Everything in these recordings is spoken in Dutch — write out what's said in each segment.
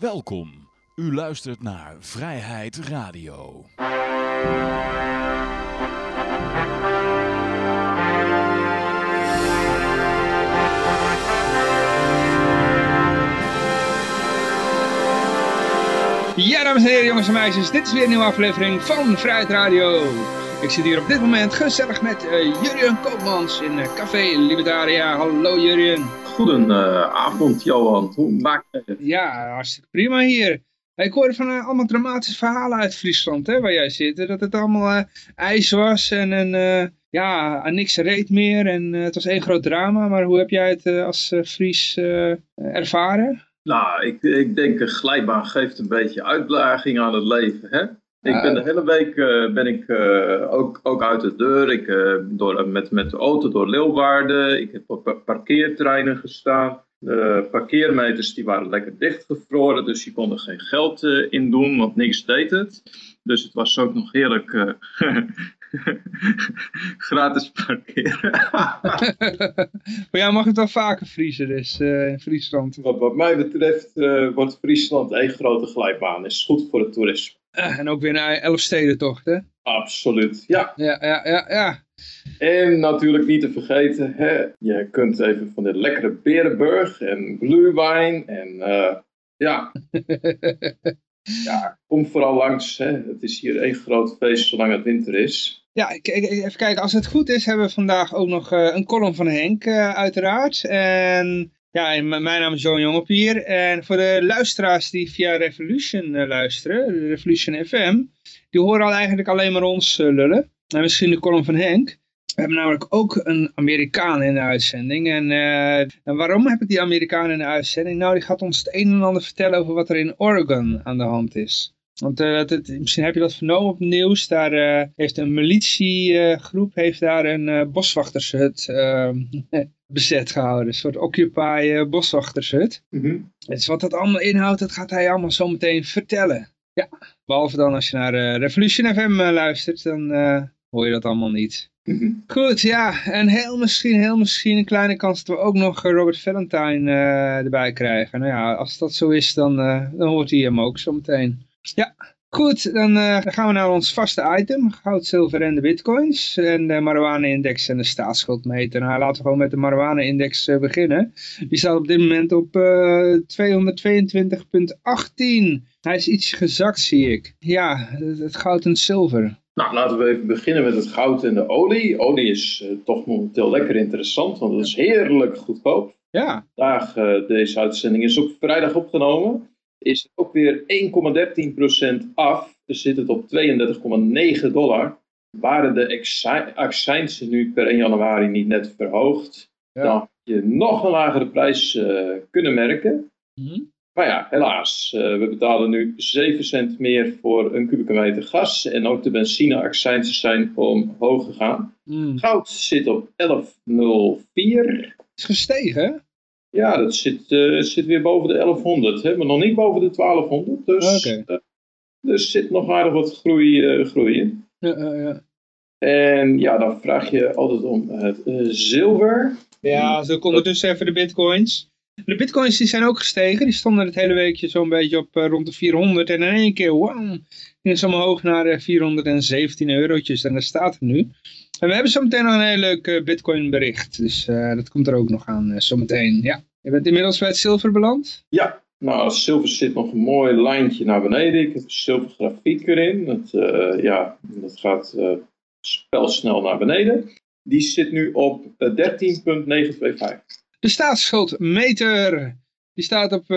Welkom. U luistert naar Vrijheid Radio. Ja, dames en heren, jongens en meisjes, dit is weer een nieuwe aflevering van Vrijheid Radio. Ik zit hier op dit moment gezellig met uh, Jurjen Koopmans in uh, Café Libertaria. Hallo Jurjen. Goedenavond Johan, hoe maak je het? Ja, hartstikke prima hier. Ik hoorde van uh, allemaal dramatische verhalen uit Friesland, hè, waar jij zit. Dat het allemaal ijs was en, en ja, aan niks reed meer. En het was één groot drama. Maar hoe heb jij het als Fries ervaren? Nou, ik, ik denk een glijbaan geeft een beetje uitdaging aan het leven. Hè? Ik ben de hele week uh, ben ik, uh, ook, ook uit de deur. Ik, uh, door, met, met de auto door Leeuwarden. Ik heb op parkeerterreinen gestaan. De parkeermeters die waren lekker dichtgevroren, dus die konden geen geld in doen, want niks deed het. Dus het was ook nog heerlijk gratis parkeren. maar ja, mag het wel vaker vriezen dus in Friesland? Wat, wat mij betreft wordt Friesland één grote glijbaan. Is goed voor het toerisme. Uh, en ook weer naar Elfstedentocht, hè? Absoluut, ja. Ja, ja, ja, ja. En natuurlijk niet te vergeten, hè, je kunt even van de lekkere Berenburg en glühwein en uh, ja. ja, kom vooral langs. Hè. Het is hier één groot feest zolang het winter is. Ja, even kijken. Als het goed is, hebben we vandaag ook nog uh, een column van Henk, uh, uiteraard. En ja, mijn naam is Johan Jongepier en voor de luisteraars die via Revolution uh, luisteren, Revolution FM, die horen al eigenlijk alleen maar ons uh, lullen. En misschien de column van Henk. We hebben namelijk ook een Amerikaan in de uitzending. En, uh, en, waarom heb ik die Amerikaan in de uitzending? Nou, die gaat ons het een en ander vertellen over wat er in Oregon aan de hand is. Want uh, het, misschien heb je dat vernomen op het nieuws. Daar uh, heeft een militiegroep heeft daar een uh, boswachtershut bezet gehouden. Een soort Occupy boswachtershut. Mm -hmm. Dus wat dat allemaal inhoudt, dat gaat hij allemaal zo meteen vertellen. Ja, behalve dan als je naar Revolution FM luistert, dan hoor je dat allemaal niet. Mm -hmm. Goed, ja. En heel misschien, heel misschien een kleine kans dat we ook nog Robert Valentine erbij krijgen. Nou ja, als dat zo is, dan, dan hoort hij hem ook zo meteen. Ja, goed. Dan, uh, dan, gaan we naar ons vaste item. Goud, zilver en de bitcoins. En de marijuana-index en de staatsschuldmeter. Nou, laten we gewoon met de marijuana-index uh, beginnen. Die staat op dit moment op uh, 222,18. Hij is iets gezakt, zie ik. Ja, het, het goud en zilver. Nou, laten we even beginnen met het goud en de olie. Olie is toch momenteel lekker interessant, want het is heerlijk goedkoop. Ja. Vandaag, deze uitzending is op vrijdag opgenomen is het ook weer 1,13% af. Dus zit het op 32,9 dollar. Waren de accijnsen nu per 1 januari niet net verhoogd, ja. dan had je nog een lagere prijs uh, kunnen merken. Mm -hmm. Maar ja, helaas. Uh, we betalen nu 7 cent meer voor een kubieke meter gas. En ook de benzineaccijnsen zijn omhoog gegaan. Mm. Goud zit op 11,04. Is gestegen, ja, dat zit, uh, zit weer boven de 1100, hè, maar nog niet boven de 1200. Dus, okay. uh, dus zit nog aardig wat groei, uh, groei in. Ja, ja. En ja, dan vraag je altijd om het zilver. Ja, zo ondertussen even de bitcoins. De bitcoins die zijn ook gestegen. Die stonden het hele weekje zo'n beetje op rond de 400. En in één keer, wow, ging ze omhoog naar 417 eurotjes. En daar staat het nu. En we hebben zo meteen nog een heel leuk bitcoin bericht. Dus uh, dat komt er ook nog aan uh, zometeen. Ja. Je bent inmiddels bij het zilver beland? Ja, nou zilver zit nog een mooi lijntje naar beneden. Ik heb een zilvergrafiek erin. Dat, uh, ja, dat gaat spelsnel naar beneden. Die zit nu op 13,925. De staatsschuldmeter. Die staat op 477,6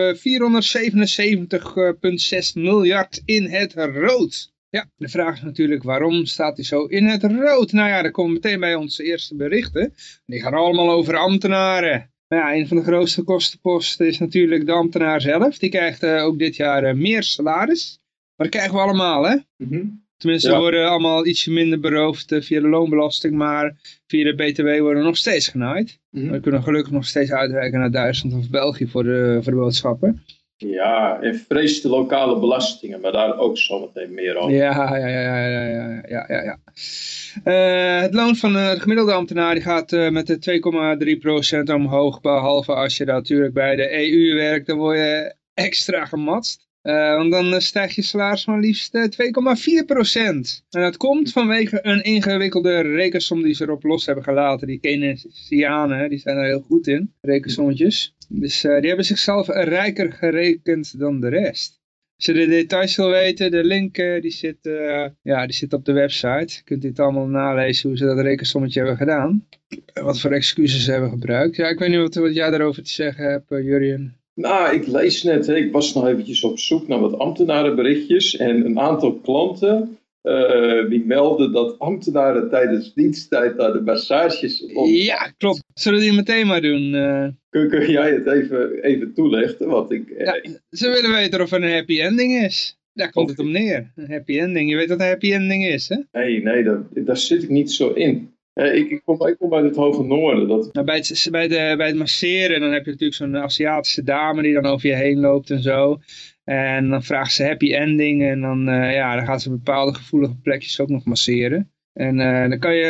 miljard in het rood. Ja, de vraag is natuurlijk waarom staat hij zo in het rood? Nou ja, dan komen we meteen bij onze eerste berichten. Die gaan allemaal over ambtenaren. Nou ja, een van de grootste kostenposten is natuurlijk de ambtenaar zelf. Die krijgt uh, ook dit jaar uh, meer salaris. Maar dat krijgen we allemaal, hè? Mm -hmm. Tenminste, ja. we worden allemaal ietsje minder beroofd uh, via de loonbelasting, maar via de BTW worden we nog steeds genaaid. Mm -hmm. We kunnen gelukkig nog steeds uitwerken naar Duitsland of België voor de, voor de boodschappen. Ja, en vrees de lokale belastingen, maar daar ook zometeen meer over. Ja, ja, ja, ja, ja, ja, ja. Uh, het loon van uh, de gemiddelde ambtenaar die gaat uh, met de 2,3% omhoog, behalve als je natuurlijk bij de EU werkt, dan word je extra gematst. Uh, want dan stijgt je salaris maar liefst 2,4%. En dat komt vanwege een ingewikkelde rekensom die ze erop los hebben gelaten. Die Keynesianen, die zijn er heel goed in, rekensommetjes. Dus die hebben zichzelf rijker gerekend dan de rest. Als je de details wil weten, de link die, zit, ja, die zit op de website. Je kunt dit allemaal nalezen hoe ze dat rekensommetje hebben gedaan. Wat voor excuses ze hebben gebruikt. Ja, ik weet niet wat, wat jij daarover te zeggen hebt, Jurien. Nou, ik lees net, hè, ik was nog eventjes op zoek naar wat ambtenarenberichtjes en een aantal klanten uh, die melden dat ambtenaren tijdens diensttijd naar de massages... Op... Ja, klopt. Zullen we die meteen maar doen? Uh... Kun, kun, jij het even, even toelichten? Want ik, uh... ja, ze willen weten of er een happy ending is. Daar komt het om neer. Een happy ending. Je weet wat een happy ending is, hè? Nee, nee, daar, daar zit ik niet zo in. Uh, ik, ik, kom, ik kom uit het Hoge Noorden. Dat... Nou, bij, het, bij, de, bij masseren dan heb je natuurlijk zo'n Aziatische dame die dan over je heen loopt en zo. En dan vraagt ze happy ending en dan, uh, ja, dan gaat ze bepaalde gevoelige plekjes ook nog masseren. En uh, dan kan je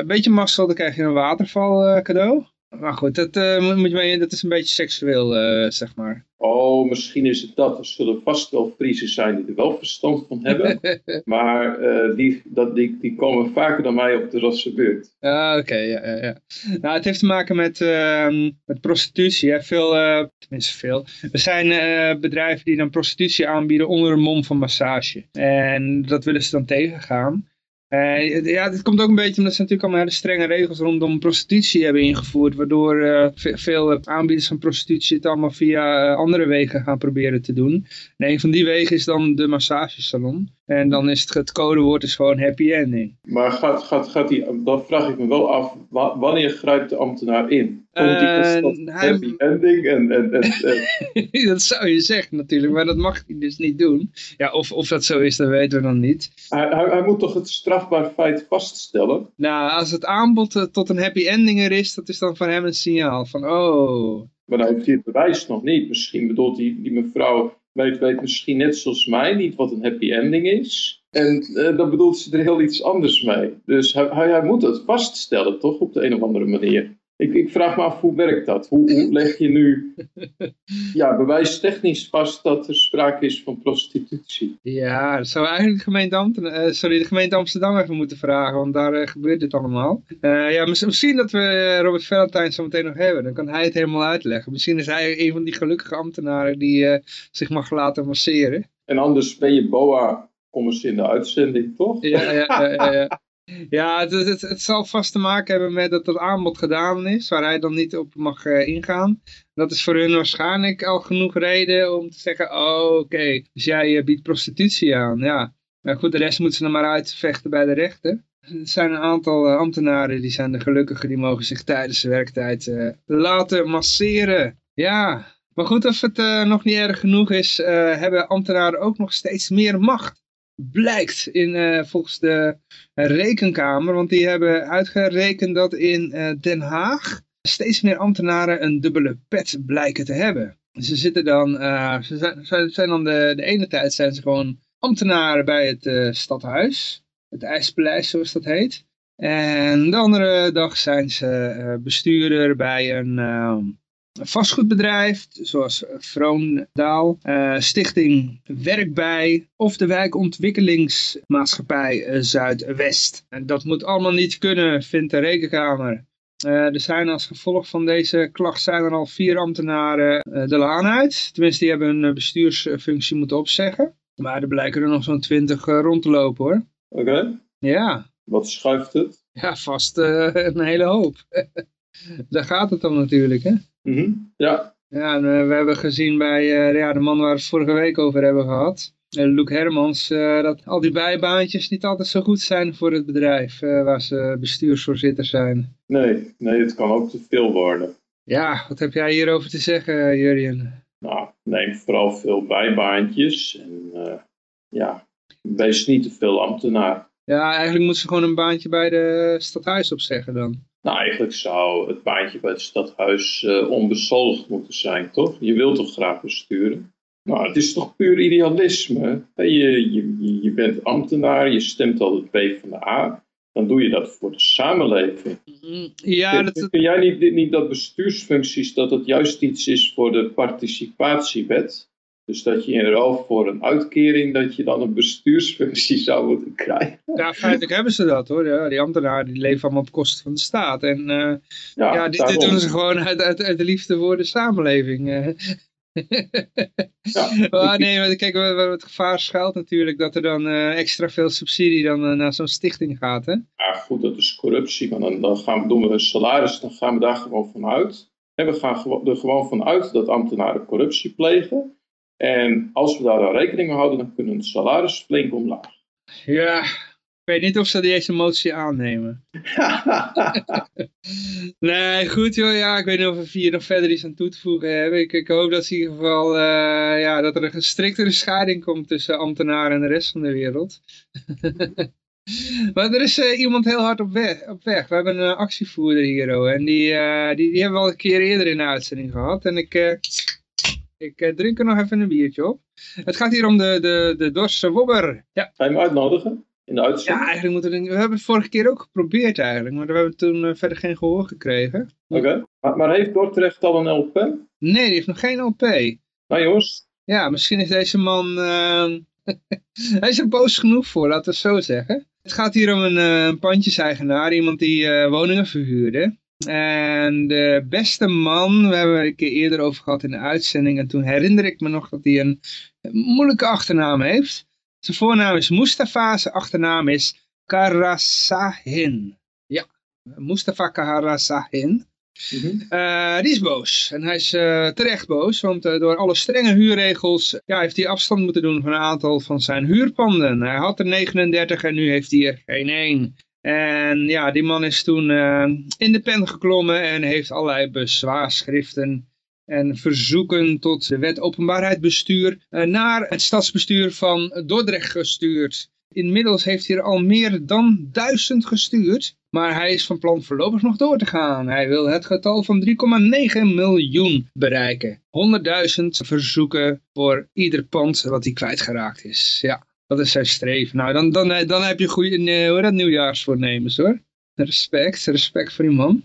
een beetje mazzel, dan krijg je een waterval cadeau. Maar goed, dat, uh, moet je, dat is een beetje seksueel, uh, zeg maar. Oh, misschien is het dat. Er zullen vast wel Friesen zijn die er wel verstand van hebben. maar uh, die, dat, die, die komen vaker dan mij op de beurt. Ah, oké, ja, ja, ja. Nou, het heeft te maken met, ehm, met prostitutie. Hè. Veel, tenminste veel. Er zijn bedrijven die dan prostitutie aanbieden onder een mom van massage. En dat willen ze dan tegengaan. Uh, ja, dit komt ook een beetje omdat ze natuurlijk allemaal hele strenge regels rondom prostitutie hebben ingevoerd. Waardoor uh, veel aanbieders van prostitutie het allemaal via uh, andere wegen gaan proberen te doen. En een van die wegen is dan de massagesalon. En dan is het, het codewoord is gewoon happy ending. Maar gaat, gaat, gaat die, dan vraag ik me wel af, wanneer grijpt de ambtenaar in? Komt die uh, happy ending? En, en, en, dat zou je zeggen natuurlijk, maar dat mag hij dus niet doen. Ja, of, of dat zo is, dat weten we dan niet. Hij, hij, hij moet toch het strafbaar feit vaststellen? Nou, als het aanbod eh, tot een happy ending er is, dat is dan van hem een signaal van, oh... Maar dan heeft hij het bewijs nog niet. Misschien bedoelt die, die mevrouw weet, weet misschien net zoals mij niet wat een happy ending is. En uh, dan bedoelt ze er heel iets anders mee. Dus hij, hij, hij moet het vaststellen, toch, op de een of andere manier. Ik, ik vraag me af, hoe werkt dat? Hoe, hoe leg je nu ja, bewijstechnisch vast dat er sprake is van prostitutie? Ja, dat zou eigenlijk de gemeente, Amsterdam, uh, sorry, de gemeente Amsterdam even moeten vragen, want daar uh, gebeurt dit allemaal. Uh, ja, misschien dat we Robert Valentijn zo meteen nog hebben, dan kan hij het helemaal uitleggen. Misschien is hij een van die gelukkige ambtenaren die zich mag laten masseren. En anders ben je BOA, kom eens in de uitzending, toch? Ja, ja, ja. ja. Ja, het, het, het, zal vast te maken hebben met dat het aanbod gedaan is, waar hij dan niet op mag uh, ingaan. Dat is voor hun waarschijnlijk al genoeg reden om te zeggen, oh oké, dus jij uh, biedt prostitutie aan. Ja, maar goed, de rest moeten ze dan maar uitvechten bij de rechter. Er zijn een aantal uh, ambtenaren, die zijn de gelukkigen, die mogen zich tijdens de werktijd laten masseren. Ja, maar goed, of het nog niet erg genoeg is, hebben ambtenaren ook nog steeds meer macht blijkt in, uh, volgens de rekenkamer, want die hebben uitgerekend dat in uh, Den Haag steeds meer ambtenaren een dubbele pet blijken te hebben. Ze zitten dan, uh, ze zijn, dan de, de ene tijd zijn ze gewoon ambtenaren bij het stadhuis, het IJspaleis zoals dat heet. En de andere dag zijn ze bestuurder bij een vastgoedbedrijf, zoals Vroondaal, uh, Stichting Werkbij of de wijkontwikkelingsmaatschappij uh, Zuidwest. En dat moet allemaal niet kunnen, vindt de rekenkamer. Uh, er zijn als gevolg van deze klacht zijn er al vier ambtenaren de laan uit. Tenminste, die hebben hun bestuursfunctie moeten opzeggen. Maar er blijken er nog zo'n twintig rond te lopen hoor. Oké. Ja. Wat schuift het? Ja, vast een hele hoop. Daar gaat het om natuurlijk hè. Mm Ja. Ja, en, uh, we hebben gezien bij uh, ja, de man waar we het vorige week over hebben gehad, uh, Luc Hermans, dat al die bijbaantjes niet altijd zo goed zijn voor het bedrijf waar ze bestuursvoorzitter zijn. Nee, nee, het kan ook te veel worden. Ja, wat heb jij hierover te zeggen, Jurien? Nou, neem vooral veel bijbaantjes en ja, wees niet te veel ambtenaar. Ja, eigenlijk moeten ze gewoon een baantje bij de stadhuis opzeggen dan. Nou, eigenlijk zou het baantje bij het stadhuis uh, onbezoldigd moeten zijn, toch? Je wilt toch graag besturen? Nou, het is toch puur idealisme. Je, je, je bent ambtenaar, je stemt altijd P van de A. Dan doe je dat voor de samenleving. Mm-hmm. Ja, dat... Vind jij niet, niet dat bestuursfuncties, dat het juist iets is voor de participatiewet? Dus dat je in ruil voor een uitkering, dat je dan een bestuursfunctie zou moeten krijgen. Ja, feitelijk hebben ze dat hoor. Ja, die ambtenaren die leven allemaal op kosten van de staat. En uh, ja, ja dit, dit, doen ze gewoon uit, uit, uit, de liefde voor de samenleving. ja, maar nee, maar kijk, het gevaar schuilt natuurlijk dat er dan uh, extra veel subsidie dan uh, naar zo'n stichting gaat. Hè? Ja, goed, dat is corruptie. Maar dan, dan gaan we, doen we een salaris, dan gaan we daar gewoon vanuit. En we gaan er gewoon vanuit dat ambtenaren corruptie plegen. En als we daar dan rekening mee houden, dan kunnen de salaris flink omlaag. Ja, ik weet niet of ze deze motie aannemen. nee, goed joh. Ja, ik weet niet of we vier nog verder iets aan toe te voegen hebben. Ik, ik hoop dat in ieder geval uh, ja, dat er een striktere scheiding komt tussen ambtenaren en de rest van de wereld. maar er is uh, iemand heel hard op weg, op weg. We hebben een actievoerder hier. Oh, en die, uh, die, die hebben we al een keer eerder in de uitzending gehad. En ik ik uh, drink er nog even een biertje op. Het gaat hier om de, de, de Dorse Wobber. Ja. Ga je hem uitnodigen? In de uitzending? Ja, eigenlijk moeten we... We hebben het vorige keer ook geprobeerd eigenlijk. Maar we hebben toen uh, verder geen gehoor gekregen. Oké. Maar, maar, heeft Dordrecht al een LP? Nee, die heeft nog geen LP. Nou jongens. Ja, misschien is deze man... Uh... Hij is er boos genoeg voor, laten we het zo zeggen. Het gaat hier om een, een pandjeseigenaar. Iemand die woningen verhuurde. En de beste man, we hebben het een keer eerder over gehad in de uitzending. En toen herinner ik me nog dat hij een moeilijke achternaam heeft. Zijn voornaam is Mustafa, zijn achternaam is Karasahin. Ja, Mustafa Karasahin. Mm die is boos. En hij is uh, terecht boos, want uh, door alle strenge huurregels ja, heeft hij afstand moeten doen van een aantal van zijn huurpanden. Hij had er 39 en nu heeft hij er geen één. En ja, die man is toen uh, in de pen geklommen en heeft allerlei bezwaarschriften en verzoeken tot de wet openbaarheid bestuur uh, naar het stadsbestuur van Dordrecht gestuurd. Inmiddels heeft hij er al meer dan duizend gestuurd, maar hij is van plan voorlopig nog door te gaan. Hij wil het getal van 3,9 miljoen bereiken. 100.000 verzoeken voor ieder pand wat hij kwijtgeraakt is. Ja. Dat is zijn streven. Nou, dan, dan, eh, dan heb je goede uh, hoe dat, nieuwjaarsvoornemens hoor. Respect, respect voor die man.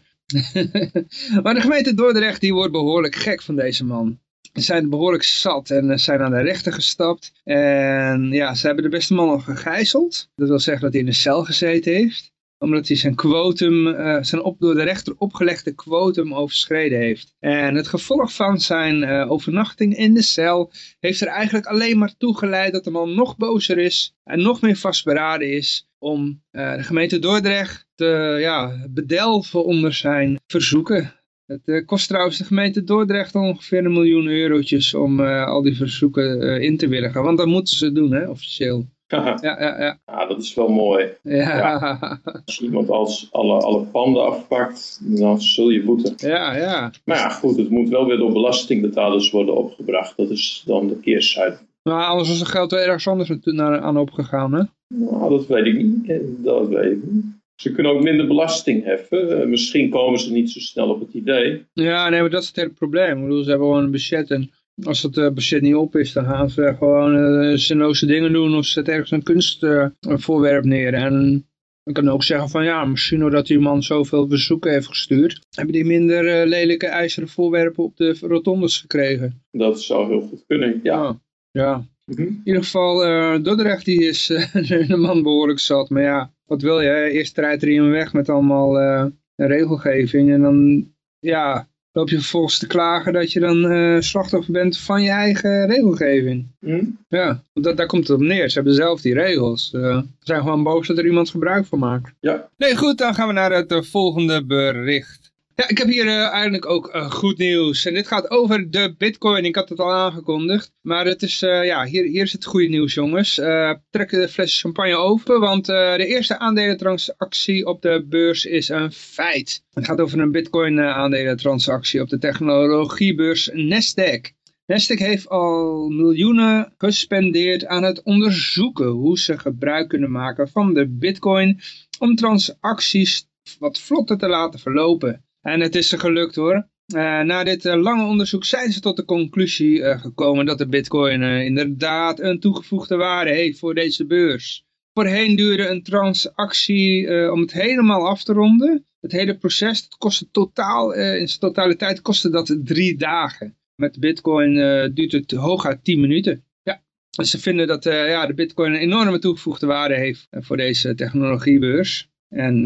maar de gemeente Dordrecht die wordt behoorlijk gek van deze man. Ze zijn behoorlijk zat en eh, zijn aan de rechter gestapt. En ja, ze hebben de beste man al gegijzeld. Dat wil zeggen dat hij in een cel gezeten heeft omdat hij zijn quotum, uh, zijn op, door de rechter opgelegde quotum overschreden heeft. En het gevolg van zijn uh, overnachting in de cel heeft er eigenlijk alleen maar toegeleid dat de man nog bozer is en nog meer vastberaden is om uh, de gemeente Dordrecht te ja, bedelven onder zijn verzoeken. Het kost trouwens de gemeente Dordrecht ongeveer een miljoen eurotjes om al die verzoeken in te willigen. Want dat moeten ze doen, hè, officieel. Ja, ja, ja. ja, dat is wel mooi. Ja. Als iemand als alle, alle panden afpakt, dan zul je boeten. Ja, ja. Maar ja, goed, het moet wel weer door belastingbetalers worden opgebracht. Dat is dan de keerzijde. Maar anders was het geld wel ergens anders aan opgegaan, hè? Nou, dat weet ik niet. Dat weet ik niet. Ze kunnen ook minder belasting heffen. Eh, misschien komen ze niet zo snel op het idee. Ja, nee, maar dat is het hele probleem. Ik bedoel, ze hebben gewoon een budget en als het uh, budget niet op is, dan gaan ze gewoon uh, zinloze dingen doen of zetten ergens een kunstvoorwerp uh, neer. En dan kan ook zeggen van ja, misschien doordat die man zoveel bezoeken heeft gestuurd, hebben die minder lelijke ijzeren voorwerpen op de rotondes gekregen. Dat zou heel goed kunnen, ja. Ja, ja. Mm -hmm. in ieder geval, Dordrecht die is de man behoorlijk zat. Maar ja, wat wil je? Eerst rijdt er iemand weg met allemaal regelgeving en dan, ja, loop je vervolgens te klagen dat je dan uh, slachtoffer bent van je eigen regelgeving. Hm? Ja, dat, daar komt het op neer. Ze hebben zelf die regels. Uh, ze zijn gewoon boos dat er iemand gebruik van maakt. Ja. Nee, goed, dan gaan we naar het uh, volgende bericht. Ja, ik heb hier uh, eigenlijk ook uh, goed nieuws. En dit gaat over de bitcoin. Ik had het al aangekondigd. Maar het is, uh, ja, hier, hier is het goede nieuws jongens. trek de fles champagne open. Want de eerste aandelentransactie op de beurs is een feit. Het gaat over een bitcoin aandelentransactie op de technologiebeurs Nasdaq. Nasdaq heeft al miljoenen gespendeerd aan het onderzoeken hoe ze gebruik kunnen maken van de bitcoin om transacties wat vlotter te laten verlopen. En het is ze gelukt hoor. Uh, na dit uh, lange onderzoek zijn ze tot de conclusie uh, gekomen dat de bitcoin inderdaad een toegevoegde waarde heeft voor deze beurs. Voorheen duurde een transactie om het helemaal af te ronden. Het hele proces, het kostte totaal, in zijn totaliteit kostte dat drie dagen. met bitcoin duurt het hooguit 10 minuten. Ja, dus ze vinden dat ja, de bitcoin een enorme toegevoegde waarde heeft voor deze technologiebeurs. En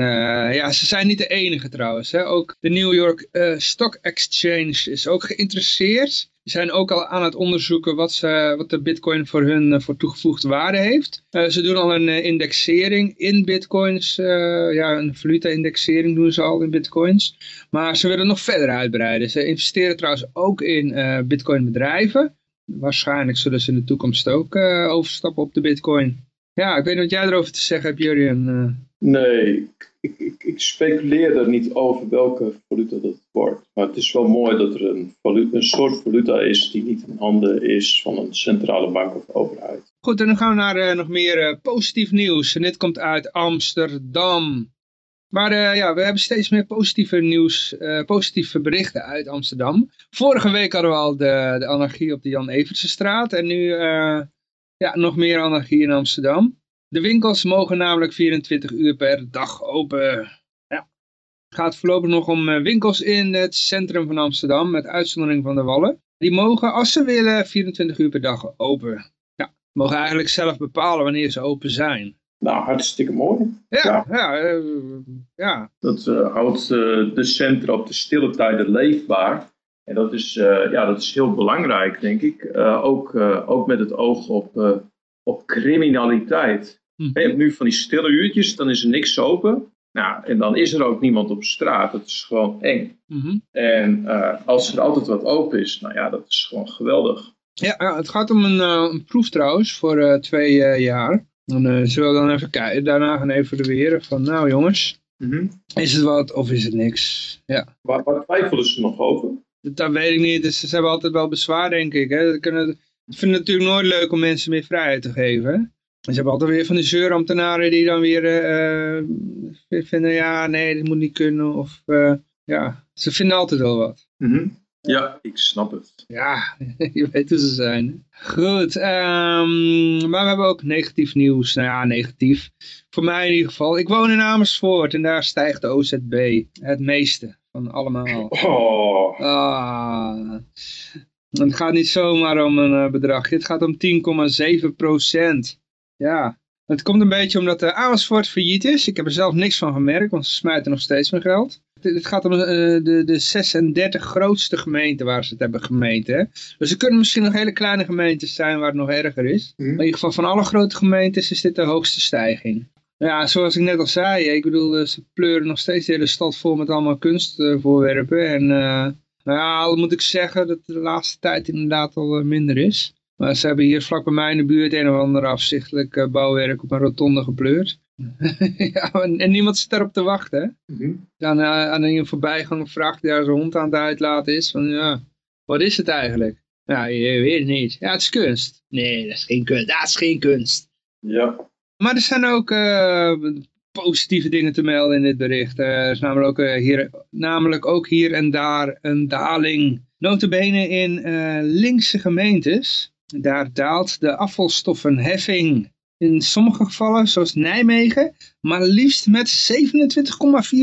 ja, ze zijn niet de enige trouwens. Hè. Ook de New York Stock Exchange is ook geïnteresseerd. Die zijn ook al aan het onderzoeken wat, ze, wat de bitcoin voor hun uh, voor toegevoegde waarde heeft. Ze doen al een indexering in bitcoins. ja, een valuta-indexering doen ze al in bitcoins. Maar ze willen nog verder uitbreiden. Ze investeren trouwens ook in bitcoin bedrijven. Waarschijnlijk zullen ze in de toekomst ook overstappen op de bitcoin. Ja, ik weet niet wat jij erover te zeggen hebt, Jurien. Nee, ik, ik, ik, speculeer er niet over welke valuta dat wordt. Maar het is wel mooi dat er een, valuta, een soort valuta is die niet in handen is van een centrale bank of overheid. Goed, en dan gaan we naar uh, nog meer uh, positief nieuws. En dit komt uit Amsterdam. Maar uh, ja, we hebben steeds meer positieve nieuws, positieve berichten uit Amsterdam. Vorige week hadden we al de, de anarchie op de Jan Evertsenstraat. En nu ja, nog meer anarchie in Amsterdam. De winkels mogen namelijk 24 uur per dag open. Ja. Het gaat voorlopig nog om eh, winkels in het centrum van Amsterdam, met uitzondering van de Wallen. Die mogen, als ze willen, 24 uur per dag open. Ja, mogen eigenlijk zelf bepalen wanneer ze open zijn. Nou, hartstikke mooi. Ja, ja. ja, uh, ja. Dat uh, houdt de centra op de stille tijden leefbaar. En dat is, ja, dat is heel belangrijk, denk ik. ook, ook met het oog op, op criminaliteit. Hm. Je hebt nu van die stille uurtjes, dan is er niks open. Nou, en dan is er ook niemand op straat. Dat is gewoon eng. Mhm. En uh, als er altijd wat open is, nou ja, dat is gewoon geweldig. Ja, het gaat om een, uh, een proef trouwens voor uh, twee jaar. Dan zullen we dan even kijken, daarna gaan evalueren van, nou jongens, mm is het wat of is het niks? Ja. Waar, waar twijfelen ze nog over? Dat, weet ik niet. Dus ze hebben altijd wel bezwaar, denk ik. Hè. Kunnen, ik vind het natuurlijk nooit leuk om mensen meer vrijheid te geven. Ze hebben altijd weer van de zeurambtenaren die dan weer uh, vinden, ja, nee, dit moet niet kunnen. Of uh, ja, ze vinden altijd wel wat. Mm -hmm. Ja, ik snap het. Ja, je weet hoe ze zijn. Goed, um, maar we hebben ook negatief nieuws. Nou ja, negatief. Voor mij in ieder geval. Ik woon in Amersfoort en daar stijgt de OZB het meeste van allemaal. Oh. Ah. Het gaat niet zomaar om een bedrag. Het gaat om 10,7 procent. Ja, het komt een beetje omdat de Amersfoort failliet is. Ik heb er zelf niks van gemerkt, want ze smijten nog steeds mijn geld. Het gaat om uh, de, de 36 grootste gemeenten waar ze het hebben gemeten. Dus er kunnen misschien nog hele kleine gemeentes zijn waar het nog erger is. Mm. Maar in ieder geval van alle grote gemeentes is dit de hoogste stijging. Ja, zoals ik net al zei, ik bedoel, eh, ze pleuren nog steeds de hele stad vol met allemaal kunstvoorwerpen. En uh, nou ja, al moet ik zeggen dat de laatste tijd inderdaad al minder is. Maar ze hebben hier vlak bij mij in de buurt een of ander afzichtelijk bouwwerk op een rotonde gepleurd. ja, en, niemand zit daarop te wachten. Mm -hmm. Dan uh, aan een voorbijgang vraagt die daar zijn hond aan het uitlaten is. Van ja, wat is het eigenlijk? Ja, je weet het niet. Ja, het is kunst. Nee, dat is geen kunst. Dat is geen kunst. Ja. Maar er zijn ook uh, positieve dingen te melden in dit bericht. er is namelijk ook, hier, namelijk ook hier en daar een daling. Notabene in linkse gemeentes daar daalt de afvalstoffenheffing in sommige gevallen, zoals Nijmegen, maar liefst met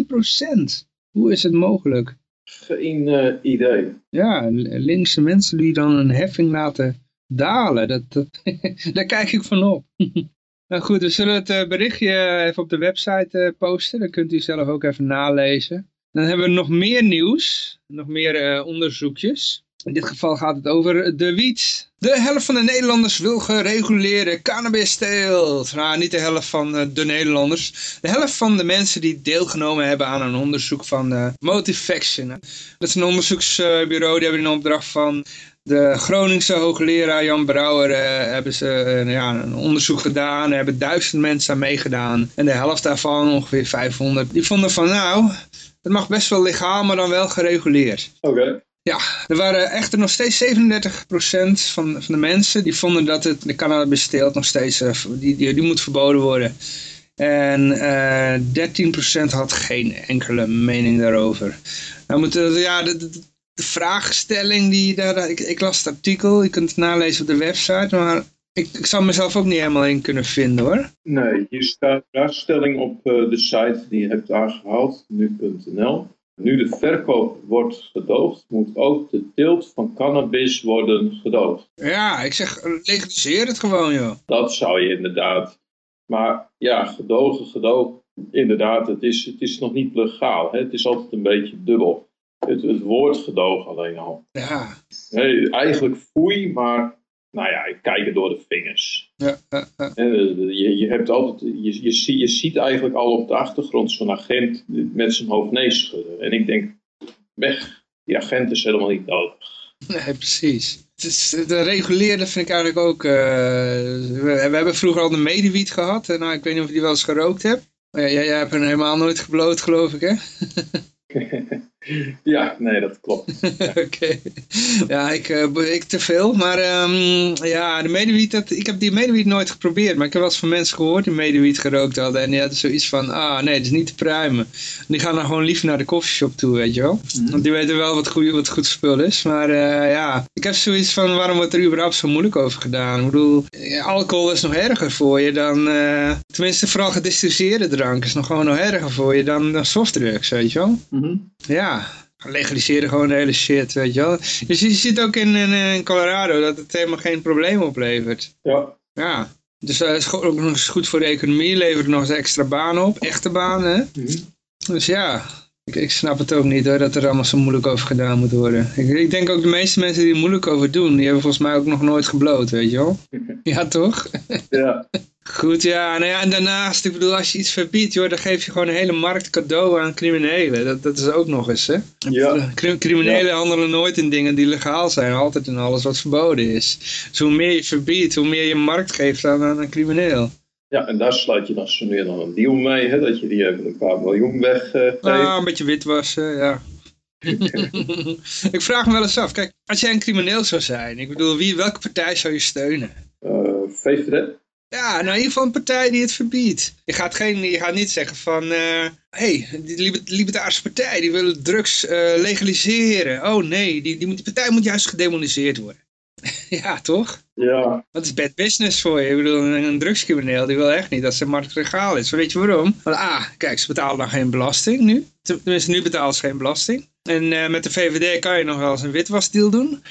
27,4 procent. Hoe is het mogelijk? Geen uh, idee. Ja, linkse mensen die dan een heffing laten dalen, dat, dat daar kijk ik van op. nou goed, we zullen het uh, berichtje even op de website uh, posten, dan kunt u zelf ook even nalezen. Dan hebben we nog meer nieuws, nog meer onderzoekjes. In dit geval gaat het over de wiet. De helft van de Nederlanders wil gereguleerde cannabis-teelt. Nou, niet de helft van eh, de Nederlanders. De helft van de mensen die deelgenomen hebben aan een onderzoek van uh, Motivaction. Dat is een onderzoeksbureau, die hebben in opdracht van de Groningse hoogleraar Jan Brouwer uh, hebben ze uh, ja, een onderzoek gedaan. Er hebben duizend mensen aan meegedaan. En de helft daarvan, ongeveer 500, die vonden van nou, het mag best wel legaal, maar dan wel gereguleerd. Oké. Okay. Ja, er waren echter nog steeds 37% van, van de mensen die vonden dat het, de cannabis-teelt nog steeds, uh, die, die, die moet verboden worden. En uh, 13% had geen enkele mening daarover. Nou moet, ja, de, de, vraagstelling die daar, ik, ik, las het artikel, je kunt het nalezen op de website, maar ik, ik zou mezelf ook niet helemaal in kunnen vinden hoor. Nee, hier staat vraagstelling op uh, de site die je hebt aangehaald, nu.nl. Nu de verkoop wordt gedoogd, moet ook de teelt van cannabis worden gedoogd. Ja, ik zeg, legaliseer het gewoon, joh. Dat zou je inderdaad. Maar ja, gedogen, gedoogd. Inderdaad, het is, het is nog niet legaal. Hè? Het is altijd een beetje dubbel. Het, het woord gedogen alleen al. Ja. Nee, eigenlijk foei, maar nou ja, ik kijk er door de vingers. Ja, ja, je, je, hebt altijd, je, je, zie- je ziet eigenlijk al op de achtergrond zo'n agent met zijn hoofd nee schudden. En ik denk, weg, die agent is helemaal niet nodig. Nee, precies. Het is, de reguleren vind ik eigenlijk ook... eh, we, we hebben vroeger al de medewiet gehad. En nou, ik weet niet of je die wel eens gerookt hebt. Jij, jij hebt hem helemaal nooit gebloot, geloof ik, hè? ja, nee, dat klopt. Oké. Ja, ik, eh, ik te veel. Maar ehm, ja, de medewiet, dat, ik heb die medewiet nooit geprobeerd. Maar ik heb wel eens van mensen gehoord die medewiet gerookt hadden. En die hadden zoiets van, ah nee, dat is niet te pruimen. Die gaan dan gewoon liever naar de koffieshop toe, weet je wel. Want die weten wel wat goed, wat goed spul is. Maar eh, ja, ik heb zoiets van, waarom wordt er überhaupt zo moeilijk over gedaan? Ik bedoel, eh, alcohol is nog erger voor je dan... tenminste, vooral gedistilleerde drank is nog gewoon nog erger voor je dan, dan softdrugs, weet je wel. Ja, legaliseren gewoon de hele shit, weet je wel. Dus je ziet ook in, in, in Colorado dat het helemaal geen probleem oplevert. Ja, Ja, dus dat is gewoon ook nog eens goed voor de economie, levert nog eens extra banen op, echte banen. Mhm. Dus ja, ik, ik snap het ook niet hoor, dat er allemaal zo moeilijk over gedaan moet worden. Ik, ik denk ook de meeste mensen die er moeilijk over doen, die hebben volgens mij ook nog nooit gebloot, weet je wel. Ja, toch? ja. Goed, ja, nou ja, en daarnaast, ik bedoel, als je iets verbiedt, joh, dan geef je gewoon een hele markt cadeau aan criminelen. Dat, dat is ook nog eens, hè. Ja. Cri- Criminelen handelen nooit in dingen die legaal zijn, altijd in alles wat verboden is. Dus hoe meer je verbiedt, hoe meer je markt geeft aan, aan een crimineel. Ja, en daar sluit je dan zo nu en dan een deal mee, hè, dat je die even een paar miljoen weggeeft. Ah, een beetje witwassen, ja. ik vraag me wel eens af, kijk, als jij een crimineel zou zijn, ik bedoel, wie, welke partij zou je steunen? Eh, VVD? Ja, nou in ieder geval een partij die het verbiedt. Je gaat, geen, je gaat niet zeggen van, hé, hey, die liber- libertarische partij, die willen drugs eh, legaliseren. Oh nee, die, die, moet- die partij moet juist gedemoniseerd worden. ja, toch? Ja, Dat is bad business voor je. Ik bedoel, een, drugscrimineel die wil echt niet dat zijn markt legaal is. Weet je waarom? Want ah, kijk, ze betalen dan geen belasting nu. Tenminste, nu betalen ze geen belasting. En eh, met de VVD kan je nog wel eens een witwasdeal doen.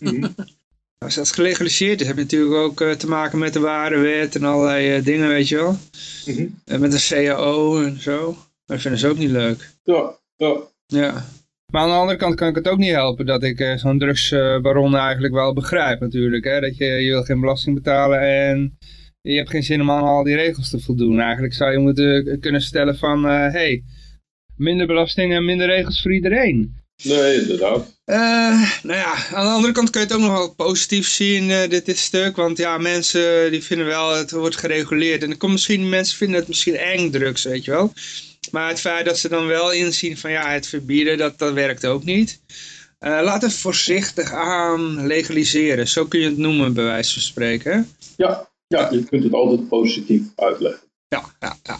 Mhm. Als dat gelegaliseerd is, heb je natuurlijk ook eh, te maken met de waardewet en allerlei eh, dingen, weet je wel. Mhm. En met een CAO en zo. Dat vinden ze ook niet leuk. ja, ja. Ja. Maar aan de andere kant kan ik het ook niet helpen dat ik eh, zo'n drugsbaron eigenlijk wel begrijp natuurlijk. Hè? Dat je, je wil geen belasting betalen en je hebt geen zin om aan al die regels te voldoen. Eigenlijk zou je moeten kunnen stellen van, hé, hey, minder belasting en minder regels voor iedereen. Nee, inderdaad. Eh, nou ja, aan de andere kant kun je het ook nog wel positief zien, eh, dit, dit stuk. Want ja, mensen die vinden wel, het wordt gereguleerd. En dan komt misschien, mensen vinden het misschien eng drugs, weet je wel. Maar het feit dat ze dan wel inzien van ja, het verbieden, dat, dat werkt ook niet. Eh, laat het voorzichtig aan legaliseren. Zo kun je het noemen, bij wijze van spreken. Ja, ja, je kunt het altijd positief uitleggen. Ja, ja, ja.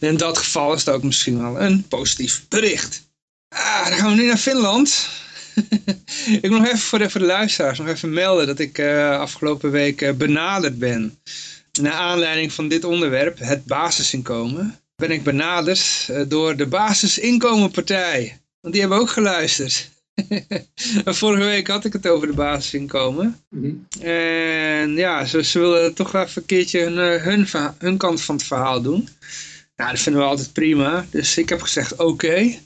In dat geval is het ook misschien wel een positief bericht. Ah, dan gaan we nu naar Finland. ik moet nog even voor de, voor de luisteraars nog even melden dat ik eh, afgelopen week eh, benaderd ben. Naar aanleiding van dit onderwerp, het basisinkomen, ben ik benaderd eh, door de Basisinkomenpartij. Want die hebben ook geluisterd. Vorige week had ik het over de basisinkomen. Mhm. En ja, ze, ze willen toch even een keertje hun, hun kant van het verhaal doen. Nou, dat vinden we altijd prima. Dus ik heb gezegd oké.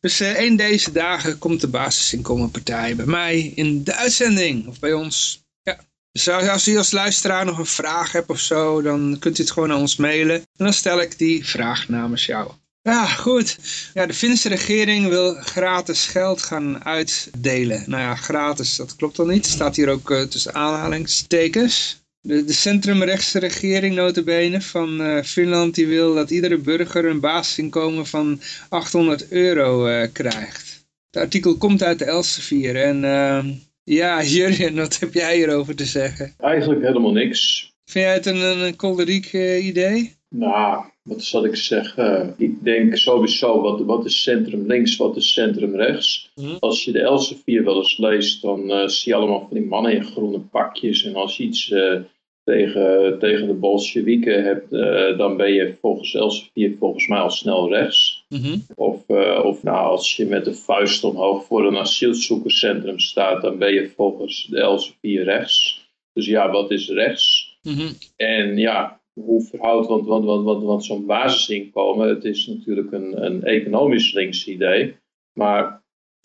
Dus eh een deze dagen komt de basisinkomenpartij bij mij in de uitzending. Of bij ons. Ja. Dus als als u als luisteraar nog een vraag hebt of zo, dan kunt u het gewoon aan ons mailen. En dan stel ik die vraag namens jou. Ja, goed. Ja, de Finse regering wil gratis geld gaan uitdelen. Nou ja, gratis, dat klopt dan niet. Staat hier ook eh, tussen aanhalingstekens. De, de centrumrechtse regering notabene van eh, Finland die wil dat iedere burger een basisinkomen van 800 euro eh, krijgt. Het artikel komt uit de Elsevier en ehm, ja, Jurjen, wat heb jij hierover te zeggen? Eigenlijk helemaal niks. Vind jij het een, een, een kolderiek eh, idee? Nou, wat zal ik zeggen? Ik denk sowieso, wat, wat is centrum links, wat is centrum rechts? Mhm. Als je de Elsevier wel eens leest, dan eh, zie je allemaal van die mannen in groene pakjes. En als je iets eh, tegen, tegen de Bolsjewieken hebt, uh, dan ben je volgens Elsevier volgens mij al snel rechts. Mhm. Of, of nou, als je met de vuist omhoog voor een asielzoekerscentrum staat, dan ben je volgens de Elsevier rechts. Dus ja, wat is rechts? Mhm. En ja, hoe verhoudt, want, want, want, want, want zo'n basisinkomen, het is natuurlijk een, een economisch links idee. Maar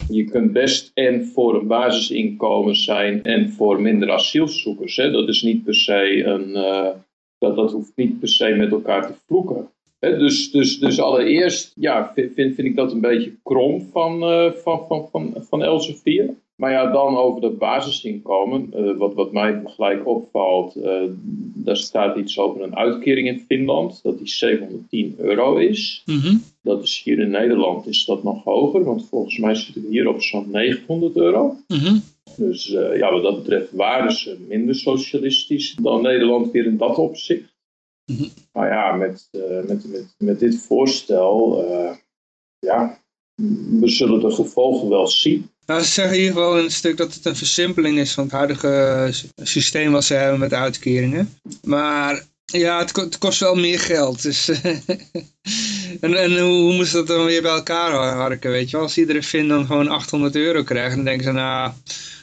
je kunt best en voor een basisinkomen zijn en voor minder asielzoekers. Hè? Dat is niet per se een. Uh, dat, dat hoeft niet per se met elkaar te vloeken. Hè? Dus, dus, dus allereerst ja, vind, vind ik dat een beetje krom van, uh, van, van, van, van Elsevier. Maar ja, dan over dat basisinkomen. Uh, wat, wat mij gelijk opvalt, daar staat iets over een uitkering in Finland, dat die 710 euro is. Mm -hmm. Dat is hier in Nederland is dat nog hoger, want volgens mij zitten we hier op zo'n 900 euro. Mm -hmm. Dus uh, ja, wat dat betreft waren ze minder socialistisch dan Nederland weer in dat opzicht. Mm -hmm. Maar ja, met, met, met, met dit voorstel, ja, we zullen de gevolgen wel zien. Nou, ze zeggen hier wel een stuk dat het een versimpeling is van het huidige systeem wat ze hebben met uitkeringen. Maar ja, het, het kost wel meer geld. Dus en, en hoe, hoe moest dat dan weer bij elkaar harken, weet je wel? Als iedere Fin dan gewoon 800 euro krijgt, dan denken ze, nou,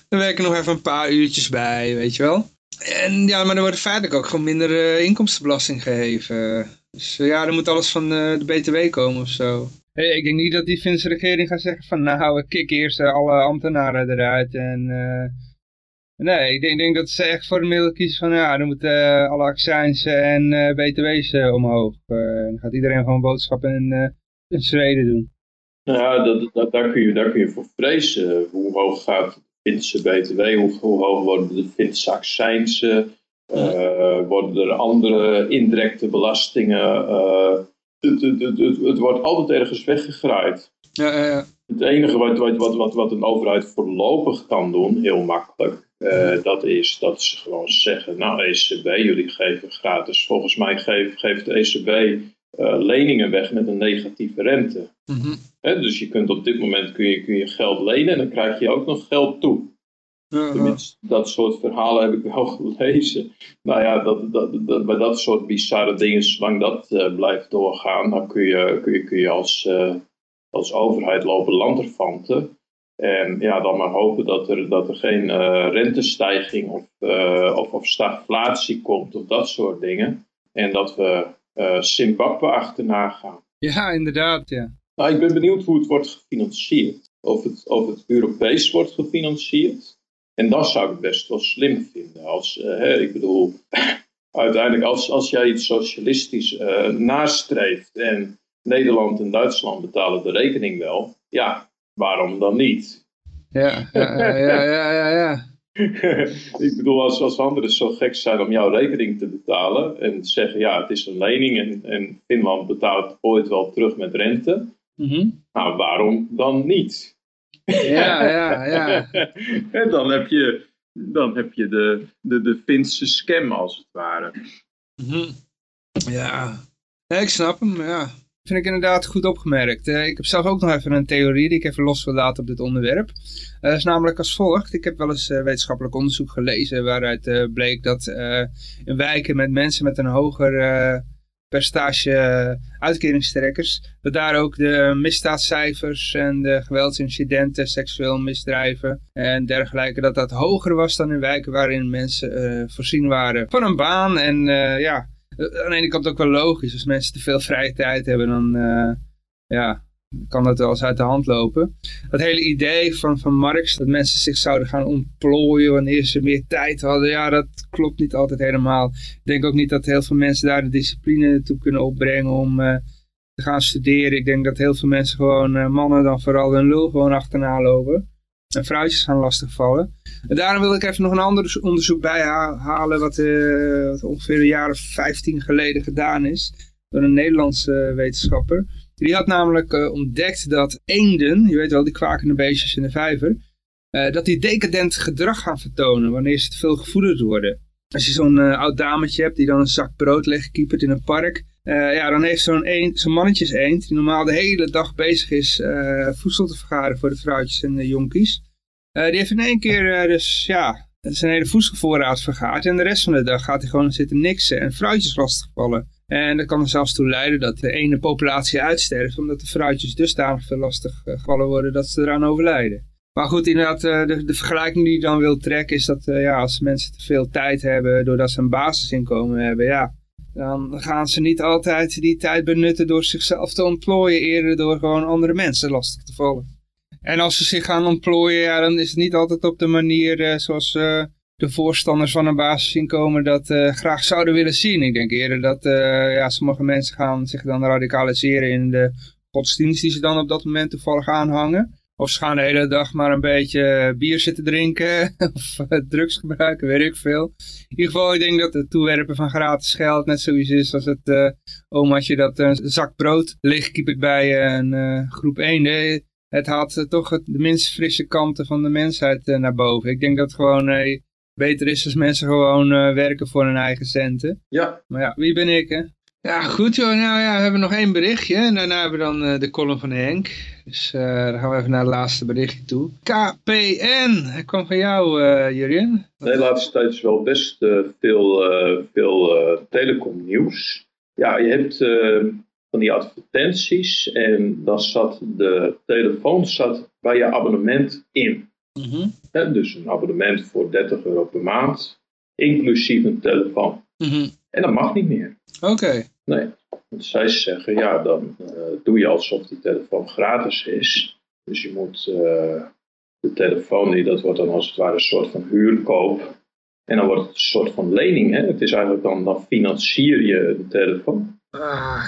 dan werken nog even een paar uurtjes bij, weet je wel? En ja, maar er wordt feitelijk ook gewoon minder uh, inkomstenbelasting gegeven. Dus uh, ja, er moet alles van uh, de BTW komen of zo. Hey, ik denk niet dat die Finse regering gaat zeggen van nou, we kicken eerst alle ambtenaren eruit. En, uh, nee, ik denk, denk, dat ze echt voor de middel kiezen van ja, dan moeten uh, alle accijns en uh, btw's omhoog. dan gaat iedereen gewoon boodschappen in, in Zweden doen. Ja, dat, dat, daar, kun je, daar kun je voor vrezen. Hoe hoog gaat de Finse btw, hoe, hoe hoog worden de Finse accijns, worden er andere indirecte belastingen het, het, het, het, wordt altijd ergens weggegraaid. Ja, ja, ja. Het enige wat, wat, wat, wat een overheid voorlopig kan doen, heel makkelijk, uh, dat is dat ze gewoon zeggen, nou ECB, jullie geven gratis. Volgens mij geeft, geeft de ECB uh, leningen weg met een negatieve rente. Mm -hmm. He, dus je kunt op dit moment kun je, kun je geld lenen en dan krijg je ook nog geld toe. Uh Tenminste, dat soort verhalen heb ik wel gelezen. Nou ja, dat, dat, dat, bij dat soort bizarre dingen, zolang dat uh, blijft doorgaan, dan kun je, kun je, kun je als, uh, als overheid lopen lanterfanten. En ja, dan maar hopen dat er, dat er geen uh, rentestijging of, of, of stagflatie komt of dat soort dingen. En dat we Zimbabwe achterna gaan. Ja, inderdaad, ja. Nou, ik ben benieuwd hoe het wordt gefinancierd. Of het, of het Europees wordt gefinancierd. En dat zou ik best wel slim vinden. Als, hè, ik bedoel, uiteindelijk als, als jij iets socialistisch uh, nastreeft en Nederland en Duitsland betalen de rekening wel, ja, waarom dan niet? Ja, ja, ja, ja, ja. ja. ik bedoel, als, als anderen zo gek zijn om jouw rekening te betalen en zeggen, ja, het is een lening en, en Finland betaalt ooit wel terug met rente, mm -hmm. nou, waarom dan niet? Ja, ja, ja. en dan heb je, dan heb je de, de, de Finse scam als het ware. -hmm. Ja. ja, ik snap hem, ja. Vind ik inderdaad goed opgemerkt. Uh, ik heb zelf ook nog even een theorie die ik even los wil laten op dit onderwerp. Dat uh, is namelijk als volgt. Ik heb wel eens uh, wetenschappelijk onderzoek gelezen waaruit bleek dat in wijken met mensen met een hoger percentage uitkeringstrekkers, dat daar ook de misdaadcijfers en de geweldsincidenten, seksueel misdrijven en dergelijke, dat dat hoger was dan in wijken waarin mensen uh, voorzien waren van een baan. En uh, ja, aan de ene kant ook wel logisch, als mensen te veel vrije tijd hebben, dan ja, kan dat wel eens uit de hand lopen. Dat hele idee van, van Marx, dat mensen zich zouden gaan ontplooien wanneer ze meer tijd hadden, ja, dat klopt niet altijd helemaal. Ik denk ook niet dat heel veel mensen daar de discipline toe kunnen opbrengen om uh, te gaan studeren. Ik denk dat heel veel mensen gewoon, uh, mannen dan vooral hun lul gewoon achterna lopen. En vrouwtjes gaan lastigvallen. En daarom wil ik even nog een ander onderzoek bijhalen wat, uh, wat ongeveer jaar of 15 geleden gedaan is. Door een Nederlandse wetenschapper. Die had namelijk uh, ontdekt dat eenden, je weet wel, die kwakende beestjes in de vijver, uh, dat die decadent gedrag gaan vertonen wanneer ze te veel gevoederd worden. Als je zo'n uh, oud dametje hebt die dan een zak brood leegkiepert in een park, ja, dan heeft zo'n zo'n mannetjes eend, die normaal de hele dag bezig is voedsel te vergaren voor de vrouwtjes en de jonkies, die heeft in één keer dus, ja, zijn hele voedselvoorraad vergaat. En de rest van de dag gaat hij gewoon zitten niksen en fruitjes lastigvallen. En dat kan er zelfs toe leiden dat de ene populatie uitsterft, omdat de fruitjes dusdanig veel lastig gevallen worden dat ze eraan overlijden. Maar goed, inderdaad, de, de vergelijking die je dan wil trekken is dat ja, als mensen te veel tijd hebben doordat ze een basisinkomen hebben, ja, dan gaan ze niet altijd die tijd benutten door zichzelf te ontplooien, eerder door gewoon andere mensen lastig te vallen. En als ze zich gaan ontplooien, ja, dan is het niet altijd op de manier zoals de voorstanders van een basisinkomen dat uh, graag zouden willen zien. Ik denk eerder dat ja, sommige mensen gaan zich dan radicaliseren in de godsdienst die ze dan op dat moment toevallig aanhangen. Of ze gaan de hele dag maar een beetje bier zitten drinken of drugs gebruiken, weet ik veel. In ieder geval, ik denk dat het toewerpen van gratis geld net zoiets is als het uh, omaatje dat een zak brood leegkiepert bij een groep 1 het haalt toch de minst frisse kanten van de mensheid naar boven. Ik denk dat het gewoon beter is als mensen gewoon werken voor hun eigen centen. Ja. Maar ja, wie ben ik hè? Ja, goed joh. Nou ja, we hebben nog één berichtje. En daarna hebben we dan de column van Henk. Dus dan gaan we even naar het laatste berichtje toe. KPN, hij kwam van jou, Jurien. De laatste tijd is wel best veel, veel telecom nieuws. Ja, je hebt van die advertenties. En dan zat de telefoon zat bij je abonnement in. Mm dus een abonnement voor 30 euro per maand, inclusief een telefoon. Mm En dat mag niet meer. Oké. Nee, want zij zeggen, ja, dan uh, doe je alsof die telefoon gratis is. Dus je moet uh, de telefoon, die, dat wordt dan als het ware een soort van huurkoop. En dan wordt het een soort van lening. Hè? Het is eigenlijk dan, dan financier je de telefoon. Ah,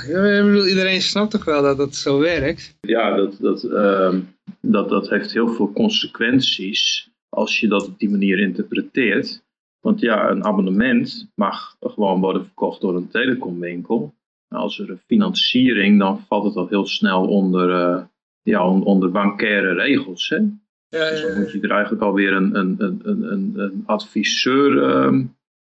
iedereen snapt toch wel dat dat zo werkt? Ja, dat, dat, uh, dat, dat heeft heel veel consequenties als je dat op die manier interpreteert. Want ja, een abonnement mag gewoon worden verkocht door een telecomwinkel. Als er een financiering, dan valt het al heel snel onder, uh, ja, onder bankaire regels. Hè? Ja, ja, Dus dan moet je er eigenlijk alweer een, een, een, een, een adviseur uh,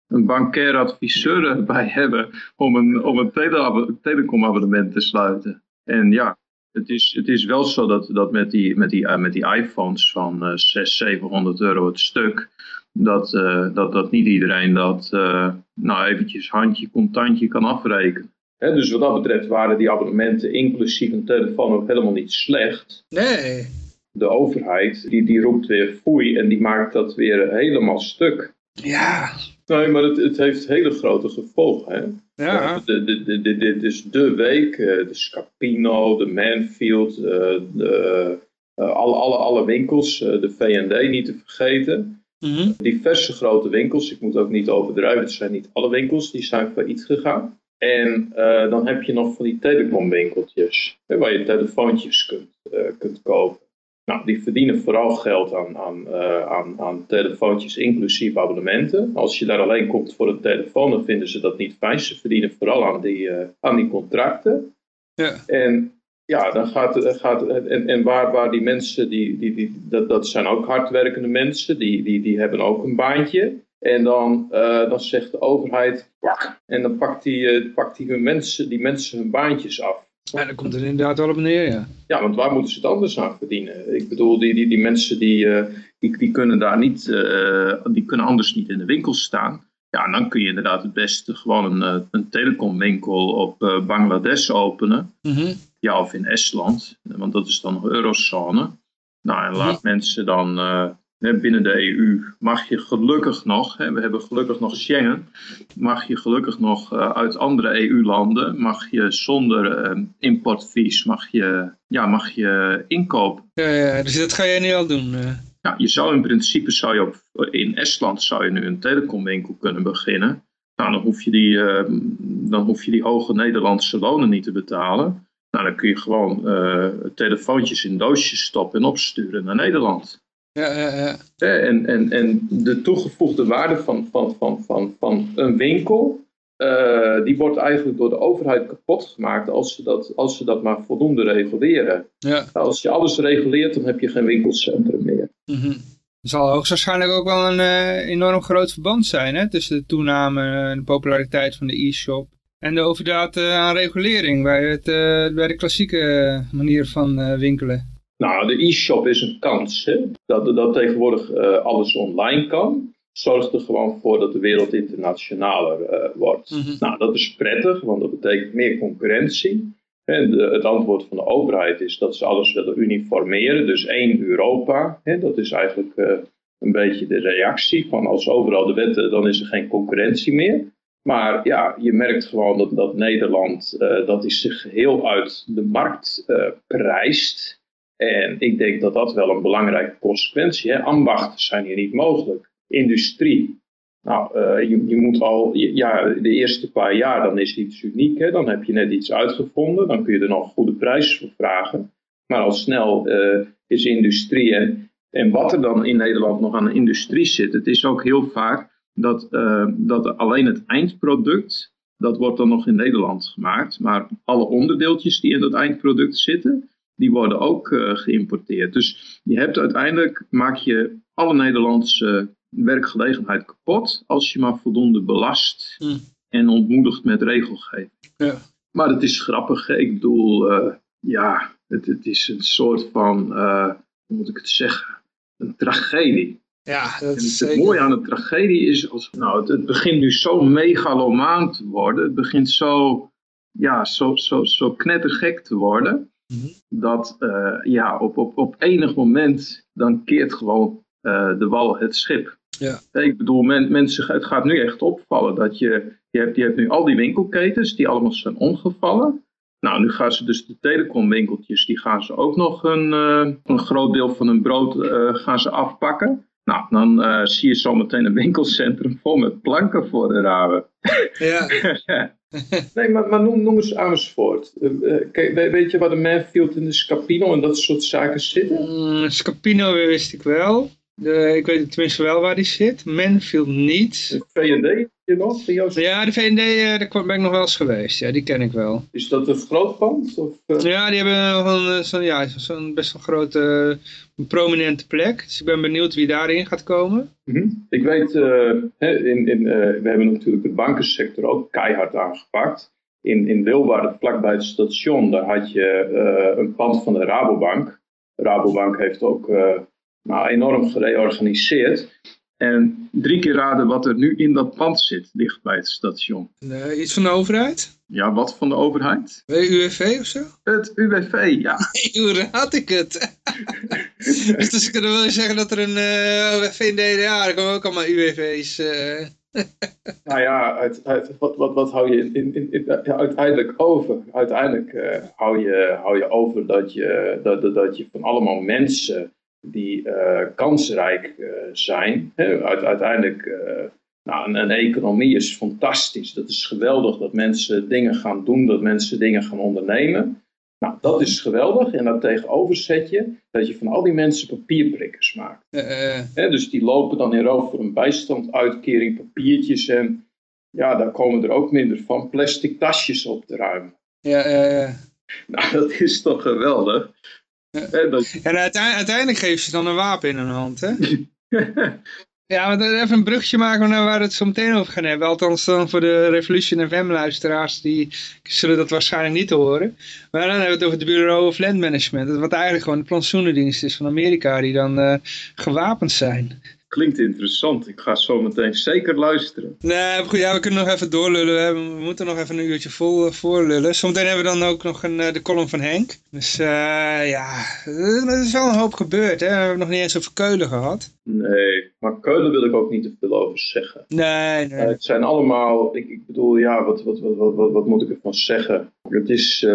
een bankair adviseur bij hebben om een, om een tele telecomabonnement te sluiten. En ja, het is, het is wel zo dat, dat met, die, met, die, uh, met die iPhones van uh, 600, 700 euro het stuk, dat, uh, dat, dat niet iedereen dat uh, nou eventjes handje contantje kan afrekenen. He, dus wat dat betreft waren die abonnementen inclusief een telefoon ook helemaal niet slecht. Nee. De overheid die, die roept weer foei en die maakt dat weer helemaal stuk. Ja, Nee, maar het, het heeft hele grote gevolgen. Hè? Ja. Dit is de week, de Scapino, de Manfield, de, alle, alle, alle winkels, de V&D niet te vergeten. Mm -hmm. Diverse grote winkels, ik moet ook niet overdrijven, het zijn niet alle winkels, die zijn failliet gegaan. En uh, dan heb je nog van die telecomwinkeltjes, waar je telefoontjes kunt, uh, kunt kopen. Nou, die verdienen vooral geld aan, aan, uh, aan, aan telefoontjes inclusief abonnementen. Als je daar alleen komt voor een telefoon, dan vinden ze dat niet fijn. Ze verdienen vooral aan die, uh, aan die contracten. Ja. En ja, dan gaat, gaat en, en waar, waar die mensen, die, die, die, dat, dat zijn ook hardwerkende mensen, die, die, die hebben ook een baantje. En dan, uh, dan zegt de overheid, en dan pakt die, pakt die, hun mensen, die mensen hun baantjes af. Ja, dan komt het inderdaad wel op neer, ja. Ja, want waar moeten ze het anders aan verdienen? Ik bedoel, die, die, die mensen die, uh, die, die kunnen daar niet, uh, die kunnen anders niet in de winkel staan. Ja, en dan kun je inderdaad het beste gewoon een, een telecomwinkel op uh, Bangladesh openen. Mm -hmm. Ja, of in Estland, want dat is dan nog eurozone. Nou, en laat mm -hmm. mensen dan binnen de EU mag je gelukkig nog, hè, we hebben gelukkig nog Schengen, mag je gelukkig nog uh, uit andere EU-landen, mag je zonder uh, importvies, mag je, ja, mag je inkopen. Ja, ja, dus dat ga jij nu al doen? Uh. Ja, je zou in principe, zou je op, in Estland zou je nu een telecomwinkel kunnen beginnen. Nou, dan hoef je die, dan hoef je die hoge Nederlandse lonen niet te betalen. Nou, dan kun je gewoon telefoontjes in doosjes stoppen en opsturen naar Nederland. Ja, ja, ja. En, en, en de toegevoegde waarde van, van, van, van, van een winkel, uh, die wordt eigenlijk door de overheid kapot gemaakt als ze dat, als ze dat maar voldoende reguleren. Ja. Als je alles reguleert, dan heb je geen winkelcentrum meer. Mm -hmm. Er zal hoogstwaarschijnlijk ook wel een uh, enorm groot verband zijn hè, tussen de toename en de populariteit van de e-shop en de overdaad uh, aan regulering bij, het, bij de klassieke manier van winkelen. Nou, de e-shop is een kans. Hè? Dat, dat tegenwoordig uh, alles online kan. zorgt er gewoon voor dat de wereld internationaler uh, wordt. Mhm. Nou, dat is prettig, want dat betekent meer concurrentie. En de, het antwoord van de overheid is dat ze alles willen uniformeren, dus één Europa. Hè, dat is eigenlijk uh, een beetje de reactie van als overal de wetten, dan is er geen concurrentie meer. Maar ja, je merkt gewoon dat, dat Nederland, dat is zich geheel uit de markt prijst. En ik denk dat dat wel een belangrijke consequentie is. Ambachten zijn hier niet mogelijk. Industrie. Nou, uh, je, je, moet al, ja, de eerste paar jaar dan is iets uniek. Hè? Dan heb je net iets uitgevonden. Dan kun je er nog goede prijs voor vragen. Maar al snel uh, is industrie. En, en wat er dan in Nederland nog aan industrie zit. Het is ook heel vaak dat, uh, dat alleen het eindproduct. Dat wordt dan nog in Nederland gemaakt. Maar alle onderdeeltjes die in dat eindproduct zitten die worden ook uh, geïmporteerd. Dus je hebt uiteindelijk, maak je alle Nederlandse werkgelegenheid kapot als je maar voldoende belast Hm. en ontmoedigt met regelgeving. Ja. Maar het is grappig, ik bedoel, uh, ja, het, het, is een soort van, uh, hoe moet ik het zeggen, een tragedie. Ja, dat is het, mooie aan een tragedie is, als, nou, het, het begint nu zo megalomaan te worden, het begint zo, ja, zo, zo, zo knettergek te worden Dat uh, ja, op, op, op enig moment dan keert gewoon uh, de wal het schip. Ja. Ik bedoel, men, mensen, het gaat nu echt opvallen dat je, je hebt, je hebt nu al die winkelketens die allemaal zijn omgevallen. Nou, nu gaan ze dus de telecomwinkeltjes, die gaan ze ook nog een, uh, een groot deel van hun brood gaan ze afpakken. Nou, dan zie je zometeen een winkelcentrum vol met planken voor de ramen. Ja. nee, maar, maar noem, noem eens Amersfoort. Uh, kijk, weet je waar de Manfield en de Scapino en dat soort zaken zitten? Mm, Scapino wist ik wel. De, ik weet tenminste wel waar die zit. Manfield niet. De je nog? Ja, de V&D, uh, daar ben ik nog wel eens geweest. Ja, die ken ik wel. Is dat een groot pand? Of, uh... Ja, die hebben nog zo'n ja, zo best wel grote, prominente plek. Dus ik ben benieuwd wie daarin gaat komen. Mm -hmm. Ik weet, uh, in, in, we hebben natuurlijk de bankensector ook keihard aangepakt. In, in Wilwaarden, vlakbij het station, daar had je een pand van de Rabobank. Rabobank heeft ook nou, enorm gereorganiseerd. En drie keer raden wat er nu in dat pand zit, dicht bij het station. Uh, iets van de overheid? Ja, wat van de overheid? UWV of zo? Het UWV, ja. Hoe raad ik het? dus dan wil je zeggen dat er een uh, UWV in DDA, er komen ook allemaal UWV's. Uh... nou ja, uit, uit, wat, wat, wat hou je in, in, in, ja, uiteindelijk over? Uiteindelijk hou, je, hou je over dat je, dat, dat, dat je van allemaal mensen die uh, kansrijk uh, zijn. Uiteindelijk, uh, nou, een, een, economie is fantastisch. Dat is geweldig dat mensen dingen gaan doen, dat mensen dingen gaan ondernemen. Nou, dat is geweldig. En daar tegenover zet je dat je van al die mensen papierprikkers maakt. Dus die lopen dan in rouw voor een bijstand, uitkering, papiertjes. En ja, daar komen er ook minder van plastic tasjes op te ruimen. Ja, ja, ja. Nou, dat is toch geweldig. En, dat... en uiteindelijk geeft ze dan een wapen in hun hand, hè? ja, maar even een brugje maken naar waar we het zo meteen over gaan hebben. Althans dan voor de Revolution FM luisteraars, die zullen dat waarschijnlijk niet horen. Maar dan hebben we het over het Bureau of Land Management. Wat eigenlijk gewoon de plantsoenendienst is van Amerika, die dan uh, gewapend zijn. Klinkt interessant. Ik ga zo meteen zeker luisteren. Nee, goed, ja, we kunnen nog even doorlullen. We, hebben, we moeten nog even een uurtje vol uh, voorlullen. Zometeen hebben we dan ook nog een, uh, de column van Henk. Dus uh, ja, er is wel een hoop gebeurd. Hè? We hebben nog niet eens over Keulen gehad. Nee, maar Keulen wil ik ook niet te veel over zeggen. Nee, nee. het zijn allemaal, ik, ik bedoel, ja, wat, wat, wat, wat, wat, wat moet ik ervan zeggen? Het is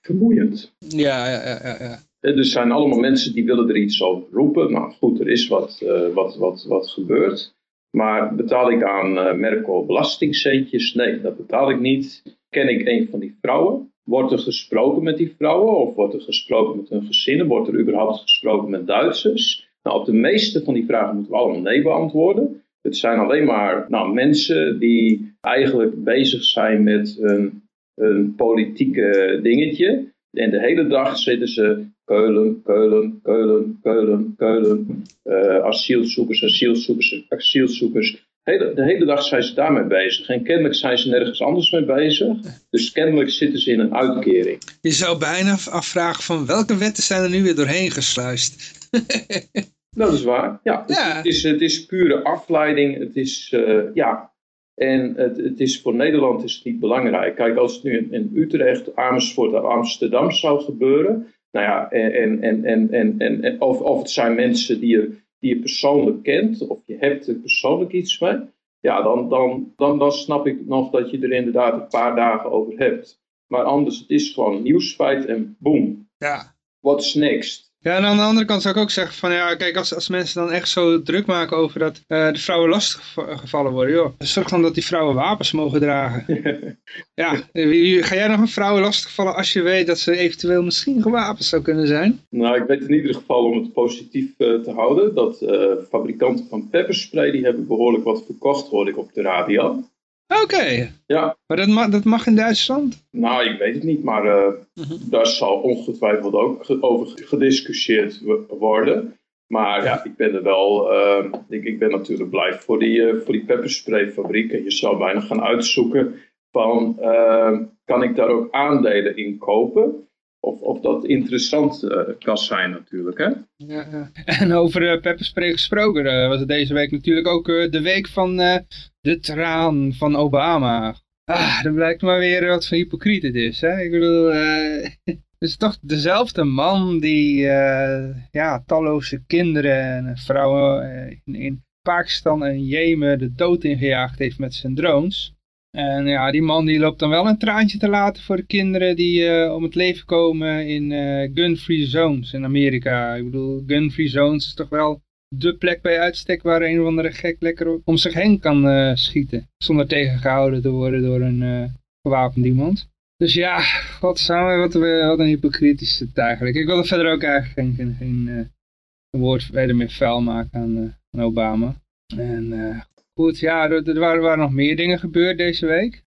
vermoeiend. Ja, ja, ja, ja. ja. Er zijn allemaal mensen die willen er iets over roepen. Nou goed, er is wat, uh, wat, wat, wat gebeurd. Maar betaal ik aan uh, Merkel belastingcentjes? Nee, dat betaal ik niet. Ken ik een van die vrouwen? Wordt er gesproken met die vrouwen? Of wordt er gesproken met hun gezinnen? Wordt er überhaupt gesproken met Duitsers? Nou, op de meeste van die vragen moeten we allemaal nee beantwoorden. Het zijn alleen maar nou, mensen die eigenlijk bezig zijn met een, een politieke dingetje. En de hele dag zitten ze Keulen, Keulen, Keulen, Keulen, Keulen. Uh, asielzoekers, asielzoekers, asielzoekers. Hele, de hele dag zijn ze daarmee bezig. En kennelijk zijn ze nergens anders mee bezig. Dus kennelijk zitten ze in een uitkering. Je zou bijna afvragen van welke wetten zijn er nu weer doorheen gesluist. Dat is waar. Ja, Ja. Het, is, het is pure afleiding. Het is, eh, ja. En het, het is voor Nederland is het niet belangrijk. Kijk, als het nu in, in Utrecht, Amersfoort of Amsterdam zou gebeuren. Nou ja, en, en, en, en, en, of, of het zijn mensen die je, die je persoonlijk kent. Of je hebt er persoonlijk iets mee. Ja, dan, dan, dan, dan snap ik nog dat je er inderdaad een paar dagen over hebt. Maar anders, het is gewoon nieuwsfeit en boom. Ja. What's next? Ja, en aan de andere kant zou ik ook zeggen van ja, kijk, als, als mensen dan echt zo druk maken over dat eh, de vrouwen lastiggevallen worden, joh. Zorg dan dat die vrouwen wapens mogen dragen. ja, ga jij nog een vrouw lastigvallen als je weet dat ze eventueel misschien gewapend zou kunnen zijn? Nou, ik weet in ieder geval om het positief eh, te houden dat eh, fabrikanten van pepperspray die hebben behoorlijk wat verkocht, hoor ik op de radio. Oké, Ja, maar dat, ma dat mag in Duitsland? nou, ik weet het niet, maar eh, daar zal ongetwijfeld ook over gediscussieerd worden. Maar ja, ik ben er wel, eh, ik, ik ben natuurlijk blij voor die, eh, voor die peppersprayfabriek. En je zou bijna gaan uitzoeken van, eh, kan ik daar ook aandelen in kopen? Of, of dat interessant eh, kan zijn natuurlijk, hè? Ja, ja. En over eh pepperspray gesproken, eh, was het deze week natuurlijk ook eh, de week van eh, de traan van Obama. Ah, dan blijkt maar weer wat voor hypocriet het is. Hè? Ik bedoel, eh, het is toch dezelfde man die eh, ja, talloze kinderen en vrouwen eh, in, in Pakistan en Jemen de dood ingejaagd heeft met zijn drones. En ja, die man die loopt dan wel een traantje te laten voor de kinderen die om het leven komen in gun-free zones in Amerika. Ik bedoel, gun-free zones is toch wel de plek bij uitstek waar een of andere gek lekker om zich heen kan eh, schieten. Zonder tegengehouden te worden door een eh, gewapend iemand. Dus ja, wat, wat, een hypocriet is eigenlijk. Ik wil er verder ook eigenlijk geen, geen, eh, woord verder meer vuil maken aan, Obama. En goed, ja, er, waren nog meer dingen gebeurd deze week.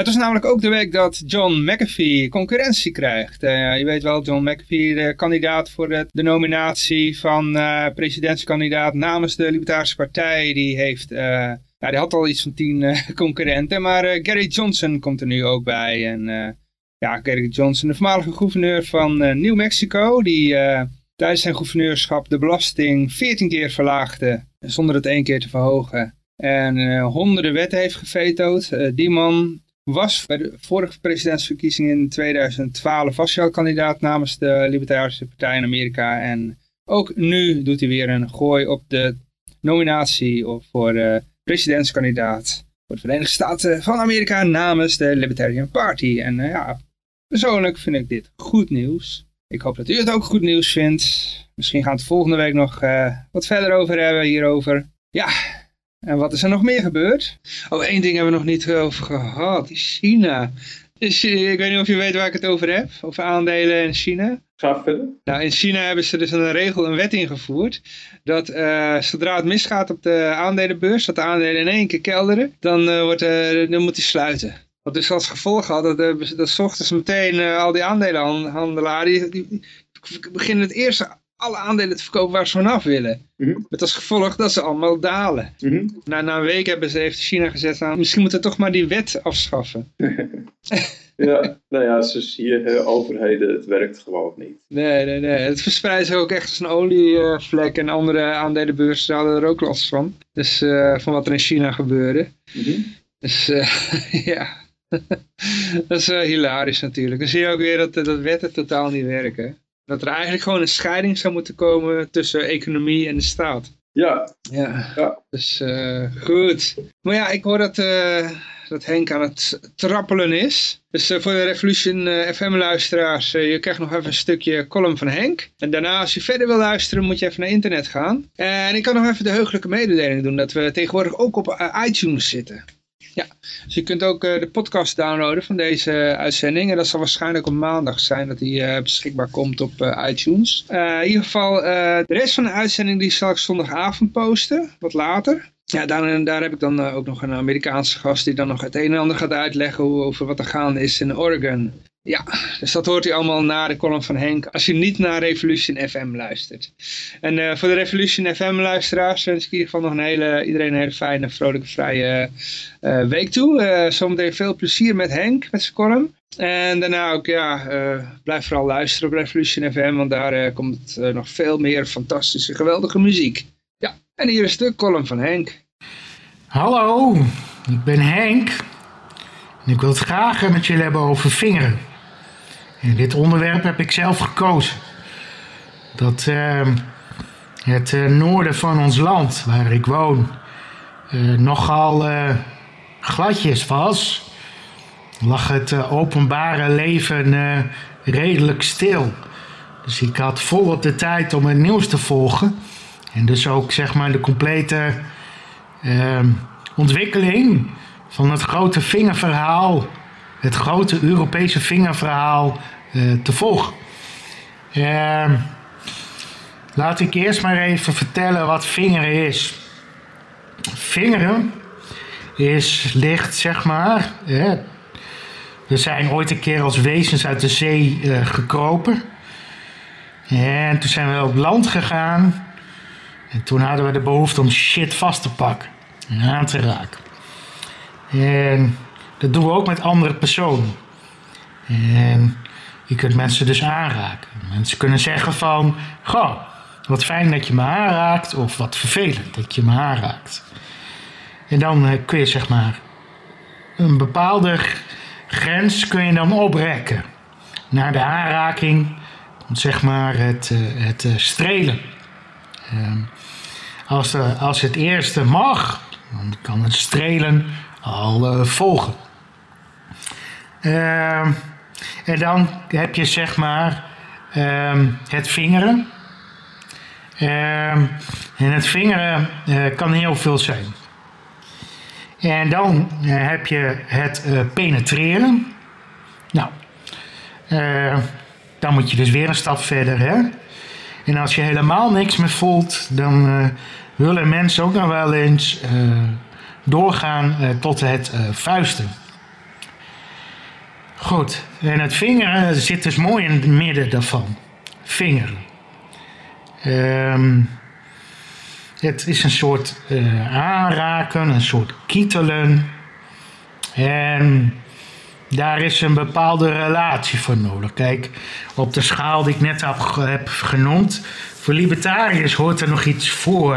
Het was namelijk ook de week dat John McAfee concurrentie krijgt. Eh, je weet wel, John McAfee, de kandidaat voor de, nominatie van eh, presidentskandidaat namens de Libertarische Partij, die heeft... ja, die had al iets van tien concurrenten, maar Gary Johnson komt er nu ook bij. En ja, Gary Johnson, de voormalige gouverneur van New Mexico, die tijdens zijn gouverneurschap de belasting 14 keer verlaagde, zonder het één keer te verhogen. En honderden wetten heeft gevetood. Die man was bij de vorige presidentsverkiezingen in 2012 was kandidaat namens de Libertarische Partij in Amerika. En ook nu doet hij weer een gooi op de nominatie voor de presidentskandidaat voor de Verenigde Staten van Amerika namens de Libertarian Party. En eh, ja, persoonlijk vind ik dit goed nieuws. Ik hoop dat u het ook goed nieuws vindt. Misschien gaan we het volgende week nog eh, wat verder over hebben hierover. Ja, en wat is er nog meer gebeurd? Oh, één ding hebben we nog niet over gehad. China. Dus, eh, ik weet niet of je weet waar ik het over heb. Over aandelen in China. Ga verder. Nou, in China hebben ze dus een regel, een wet ingevoerd. Dat eh, zodra het misgaat op de aandelenbeurs, dat de aandelen in één keer kelderen, dan, eh, wordt, eh, dan moet die sluiten. Wat dus als gevolg had dat, dat 's ochtends meteen eh, al die aandelenhandelaren, die, die, die beginnen het eerste alle aandelen te verkopen waar ze vanaf willen. Mhm. Met als gevolg dat ze allemaal dalen. Mhm. Na, na een week hebben ze, heeft China gezegd, nou, misschien moeten we toch maar die wet afschaffen. Ja, nou ja, zo zie je, overheden, het werkt gewoon niet. Nee, nee, nee. Het verspreidt zich ook echt als een olievlek en andere aandelenbeurzen hadden er ook last van. Dus eh, van wat er in China gebeurde. Mhm. Dus eh, ja, dat is eh, hilarisch natuurlijk. Dan zie je ook weer dat, dat wetten totaal niet werken. Dat er eigenlijk gewoon een scheiding zou moeten komen tussen economie en de staat. Ja, Ja, Ja. dus eh, goed. Maar ja, ik hoor dat, eh, dat Henk aan het trappelen is. Dus eh, voor de Revolution eh, FM-luisteraars, je krijgt nog even een stukje column van Henk. En daarna, als je verder wil luisteren, moet je even naar internet gaan. En ik kan nog even de heugelijke mededeling doen dat we tegenwoordig ook op iTunes zitten. Ja, dus je kunt ook eh, de podcast downloaden van deze uitzending. En dat zal waarschijnlijk op maandag zijn dat die eh, beschikbaar komt op eh, iTunes. Eh, in ieder geval, eh, de rest van de uitzending die zal ik zondagavond posten, wat later. Ja, daar, daar heb ik dan eh, ook nog een Amerikaanse gast die dan nog het een en ander gaat uitleggen over wat er gaande is in Oregon. Ja, dus dat hoort u allemaal na de column van Henk, als je niet naar Revolution FM luistert. En uh, voor de Revolution FM luisteraars wens ik in ieder geval nog een hele, iedereen een hele fijne, vrolijke, vrije uh, week toe. Uh, zometeen veel plezier met Henk, met zijn column. En daarna ook, ja, blijf vooral luisteren op Revolution FM, want daar komt nog veel meer fantastische, geweldige muziek. Ja, en hier is de column van Henk. Hallo, ik ben Henk. En ik wil het graag met jullie hebben over vingeren. En dit onderwerp heb ik zelf gekozen. Dat uh, het uh, noorden van ons land, waar ik woon, uh, nogal gladjes was, lag het openbare leven redelijk stil. Dus ik had volop de tijd om het nieuws te volgen. En dus ook zeg maar de complete ehm, ontwikkeling van het grote vingerverhaal het grote Europese vingerverhaal uh, te volgen. Uh, laat ik eerst maar even vertellen wat vingeren is. Vingeren is licht, zeg maar. we zijn ooit een keer als wezens uit de zee uh, gekropen. En toen zijn we op land gegaan. En toen hadden we de behoefte om shit vast te pakken en aan te raken. En dat doen we ook met andere personen. En je kunt mensen dus aanraken. Mensen kunnen zeggen van, goh, wat fijn dat je me aanraakt, of wat vervelend dat je me aanraakt. En dan eh, kun je zeg maar een bepaalde grens kun je dan oprekken. Naar de aanraking, zeg maar het, eh, het eh, strelen. Ehm, als, de, als het eerste mag, dan kan het strelen al volgen. Ehm, en dan heb je zeg maar ehm, het vingeren. Ehm, en het vingeren uh, kan heel veel zijn. En dan uh, heb je het uh, penetreren. Nou, dan moet je dus weer een stap verder. Hè? En als je helemaal niks meer voelt, dan willen mensen ook nog wel eens doorgaan tot het vuisten. Goed, en het vingeren zit dus mooi in het midden daarvan. Vingeren. Um, het is een soort uh, aanraken, een soort kietelen. En daar is een bepaalde relatie voor nodig. Kijk, op de schaal die ik net heb genoemd, voor libertariërs hoort er nog iets voor.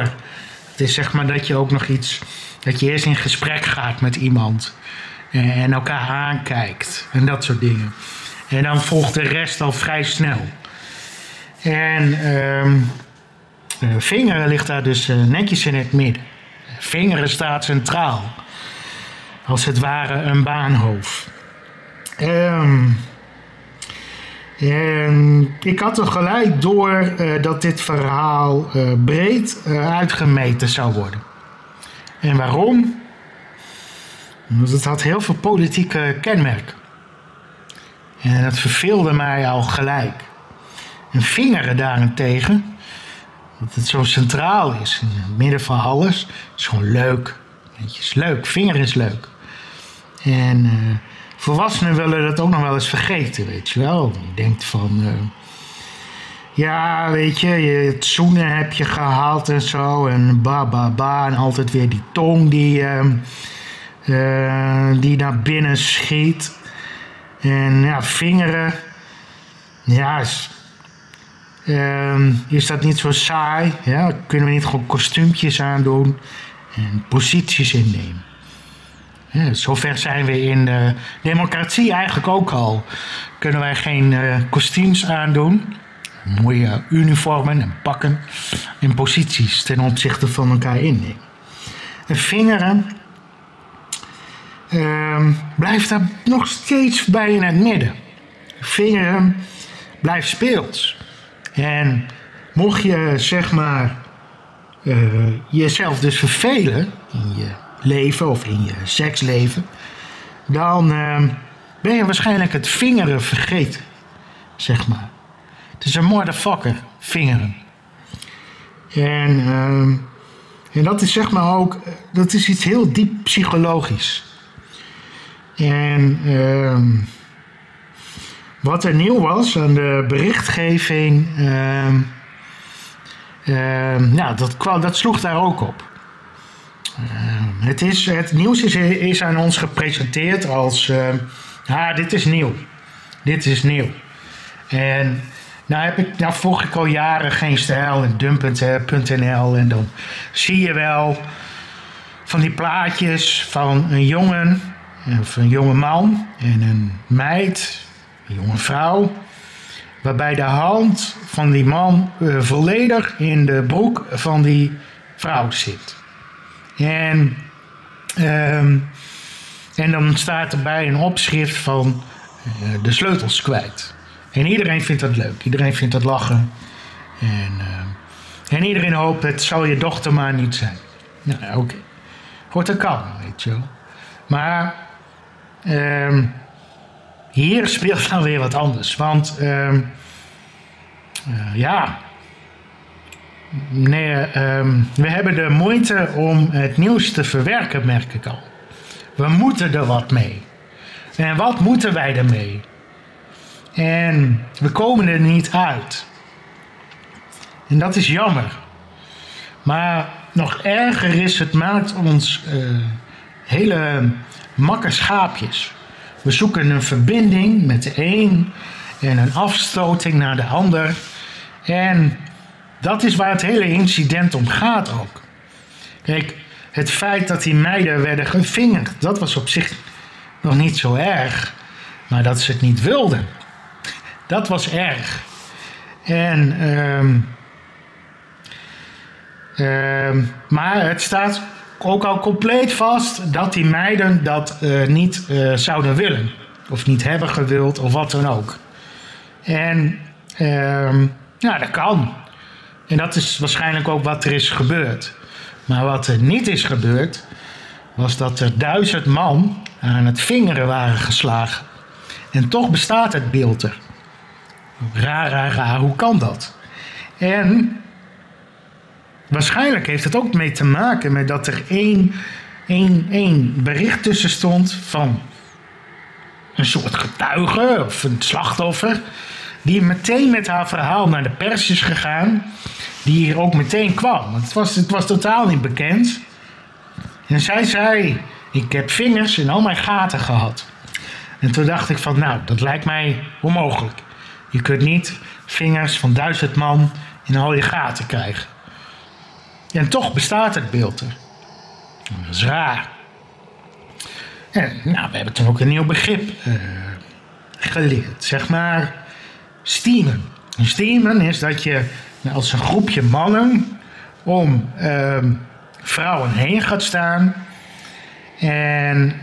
Het is zeg maar dat je ook nog iets, dat je eerst in gesprek gaat met iemand en elkaar aankijkt en dat soort dingen. En dan volgt de rest al vrij snel. En um, vingeren ligt daar dus eh, netjes in het midden. Vingeren staat centraal. Als het ware een baanhoofd. Um, en ik had er gelijk door uh, dat dit verhaal breed uitgemeten zou worden. En waarom? Dus het had heel veel politieke kenmerken. En dat verveelde mij al gelijk. En vingeren daarentegen, dat het zo centraal is, in het midden van alles, is gewoon leuk. Je, is leuk. Vinger is leuk. En uh, volwassenen willen dat ook nog wel eens vergeten, weet je wel. Je denkt van, uh, ja, weet je, het zoenen heb je gehaald en zo. En ba, ba, ba. En altijd weer die tong die... Uh, die naar binnen schiet. En ja, vingeren. Ja, is, uh, is dat niet zo saai? Ja, kunnen we niet gewoon kostuumpjes aandoen en posities innemen? Zover zijn we in de democratie eigenlijk ook al. Kunnen wij geen uh, kostuums aandoen? Mooie uniformen en pakken en posities ten opzichte van elkaar innemen. En vingeren uh, blijft daar nog steeds bij in het midden. Vingeren blijft speels. En mocht je zeg maar uh, jezelf dus vervelen in je leven of in je seksleven, dan uh, ben je waarschijnlijk het vingeren vergeten, zeg maar. Het is een motherfucker, vingeren. En, uh, en dat is zeg maar ook, dat is iets heel diep psychologisch. En uh, wat er nieuw was aan de berichtgeving, ehm, ehm, ja, dat, dat sloeg daar ook op. Ehm, het, is, het nieuws is, aan ons gepresenteerd als, ehm, ja, dit is nieuw. Dit is nieuw. En nou, heb ik, nou volg ik al jaren geen stijl en dump.nl en dan zie je wel van die plaatjes van een jongen of een jonge man en een meid, een jonge vrouw, waarbij de hand van die man eh, volledig in de broek van die vrouw zit. En, ehm, en dan staat erbij een opschrift van eh, de sleutels kwijt. En iedereen vindt dat leuk, iedereen vindt dat lachen. En, ehm, en iedereen hoopt, het zal je dochter maar niet zijn. Nou, oké. Goed, dat kan, weet je wel. Maar ehm, hier speelt dan weer wat anders. Want ehm, eh, ja, nee, ehm, we hebben de moeite om het nieuws te verwerken, merk ik al. We moeten er wat mee. En wat moeten wij ermee? En we komen er niet uit. En dat is jammer. Maar nog erger is, het maakt ons eh, hele makke schaapjes. We zoeken een verbinding met de een en een afstoting naar de ander. En dat is waar het hele incident om gaat ook. Kijk, het feit dat die meiden werden gevingerd, dat was op zich nog niet zo erg. Maar dat ze het niet wilden, dat was erg. En, ehm, ehm, maar het staat ook al compleet vast dat die meiden dat eh, niet eh, zouden willen. Of niet hebben gewild, of wat dan ook. En ehm, ja, dat kan. En dat is waarschijnlijk ook wat er is gebeurd. Maar wat er niet is gebeurd, was dat er duizend man aan het vingeren waren geslagen. En toch bestaat het beeld er. Raar, raar, raar, hoe kan dat? En waarschijnlijk heeft het ook mee te maken met dat er één, één, één bericht tussen stond van een soort getuige of een slachtoffer. Die meteen met haar verhaal naar de pers is gegaan. Die hier ook meteen kwam. Het was, het was totaal niet bekend. En zij zei: Ik heb vingers in al mijn gaten gehad. En toen dacht ik van, nou, dat lijkt mij onmogelijk. Je kunt niet vingers van duizend man in al je gaten krijgen. En toch bestaat het beeld er. Dat is raar. En nou, we hebben toen ook een nieuw begrip uh, geleerd. Zeg maar steamen. Steamen is dat je als een groepje mannen om uh, vrouwen heen gaat staan. En,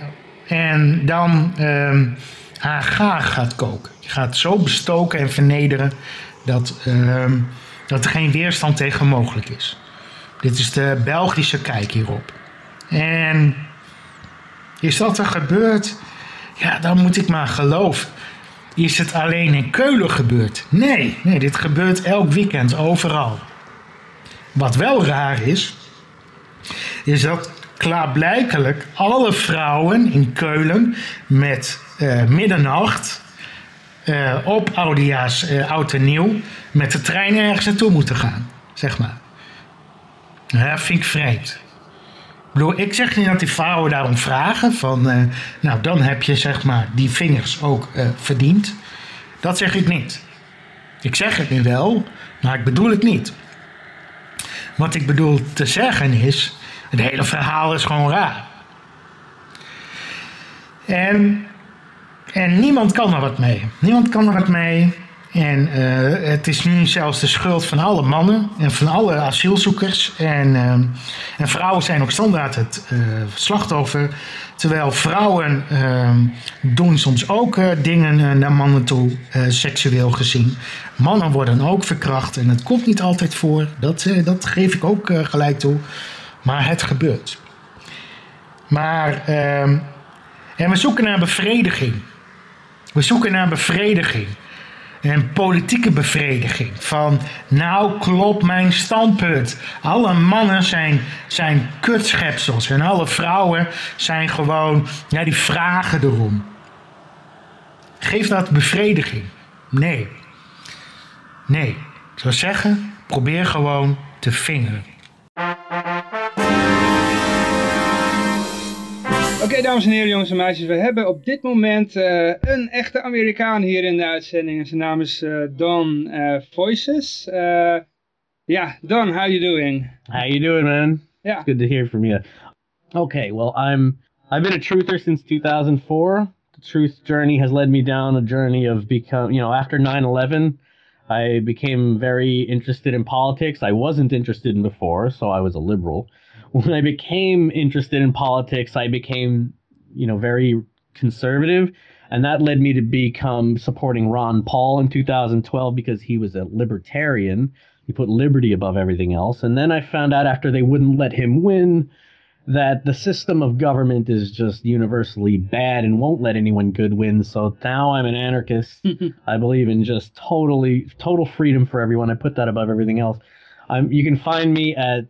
en dan uh, haar gaar gaat koken. Je gaat zo bestoken en vernederen dat, ehm, dat er geen weerstand tegen mogelijk is. Dit is de Belgische kijk hierop. En is dat er gebeurd? Ja, dan moet ik maar geloven. Is het alleen in Keulen gebeurd? Nee, nee, dit gebeurt elk weekend overal. Wat wel raar is, is dat klaarblijkelijk alle vrouwen in Keulen met uh, middernacht uh, op Audia's uh, oud nieuw met de trein ergens naartoe moeten gaan, zeg maar. Ja, vind ik vreemd. Ik bedoel, ik zeg niet dat die vrouwen daarom vragen van, uh, nou dan heb je zeg maar die vingers ook uh, verdiend. Dat zeg ik niet. Ik zeg het nu wel, maar ik bedoel het niet. Wat ik bedoel te zeggen is, het hele verhaal is gewoon raar. En, en niemand kan er wat mee. Niemand kan er wat mee. En uh, het is nu zelfs de schuld van alle mannen en van alle asielzoekers. En, uh, en vrouwen zijn ook standaard het uh, slachtoffer. Terwijl vrouwen doen soms ook dingen naar mannen toe, seksueel gezien. Mannen worden ook verkracht en het komt niet altijd voor. Dat, dat geef ik ook gelijk toe. Maar het gebeurt. Maar, en we zoeken naar bevrediging. We zoeken naar bevrediging en politieke bevrediging. Van, nou klopt mijn standpunt. Alle mannen zijn, zijn kutschepsels en alle vrouwen zijn gewoon, ja, die vragen erom. geeft dat bevrediging? Nee. Nee. Ik zou zeggen, probeer gewoon te vingeren. Oké, dames en heren, jongens en meisjes. We hebben op dit moment uh, een echte Amerikaan hier in de uitzending. En zijn naam is uh, Don uh, Voices. Ja, yeah, Don, how you doing? How you doing, man? Yeah. It's good to hear from you. Okay, well, I'm I've been a truther since 2004. The truth journey has led me down a journey of become, you know, after 9/11, I became very interested in politics. I wasn't interested in before, so I was a liberal. When I became interested in politics, I became, you know, very conservative, and that led me to become supporting Ron Paul in 2012 because he was a libertarian. He put liberty above everything else. And then I found out after they wouldn't let him win that the system of government is just universally bad and won't let anyone good win. So now I'm an anarchist. I believe in just totally total freedom for everyone. I put that above everything else. I'm, you can find me at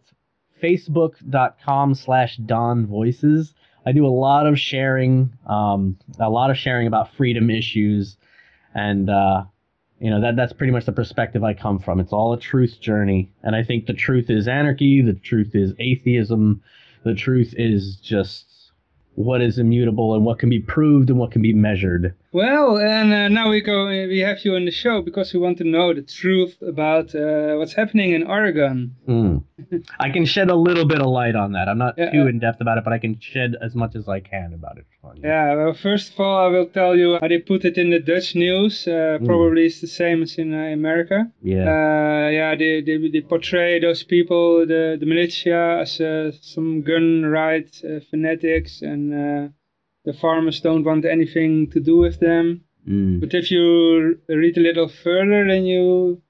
facebook.com slash Don Voices. I do a lot of sharing, um, a lot of sharing about freedom issues, and uh, you know that that's pretty much the perspective I come from. It's all a truth journey, and I think the truth is anarchy. The truth is atheism the truth is just what is immutable and what can be proved and what can be measured. Well, and uh, now we go. We have you on the show because we want to know the truth about uh, what's happening in Oregon. Mm. I can shed a little bit of light on that. I'm not yeah, too uh, in depth about it, but I can shed as much as I can about it. Yeah. Well, first of all, I will tell you how they put it in the Dutch news. Uh, mm. Probably it's the same as in uh, America. Yeah. Uh, yeah. They, they they portray those people, the the militia, as some gun rights fanatics and the farmers don't want anything to do with them. Mm. But if you read a little further, then you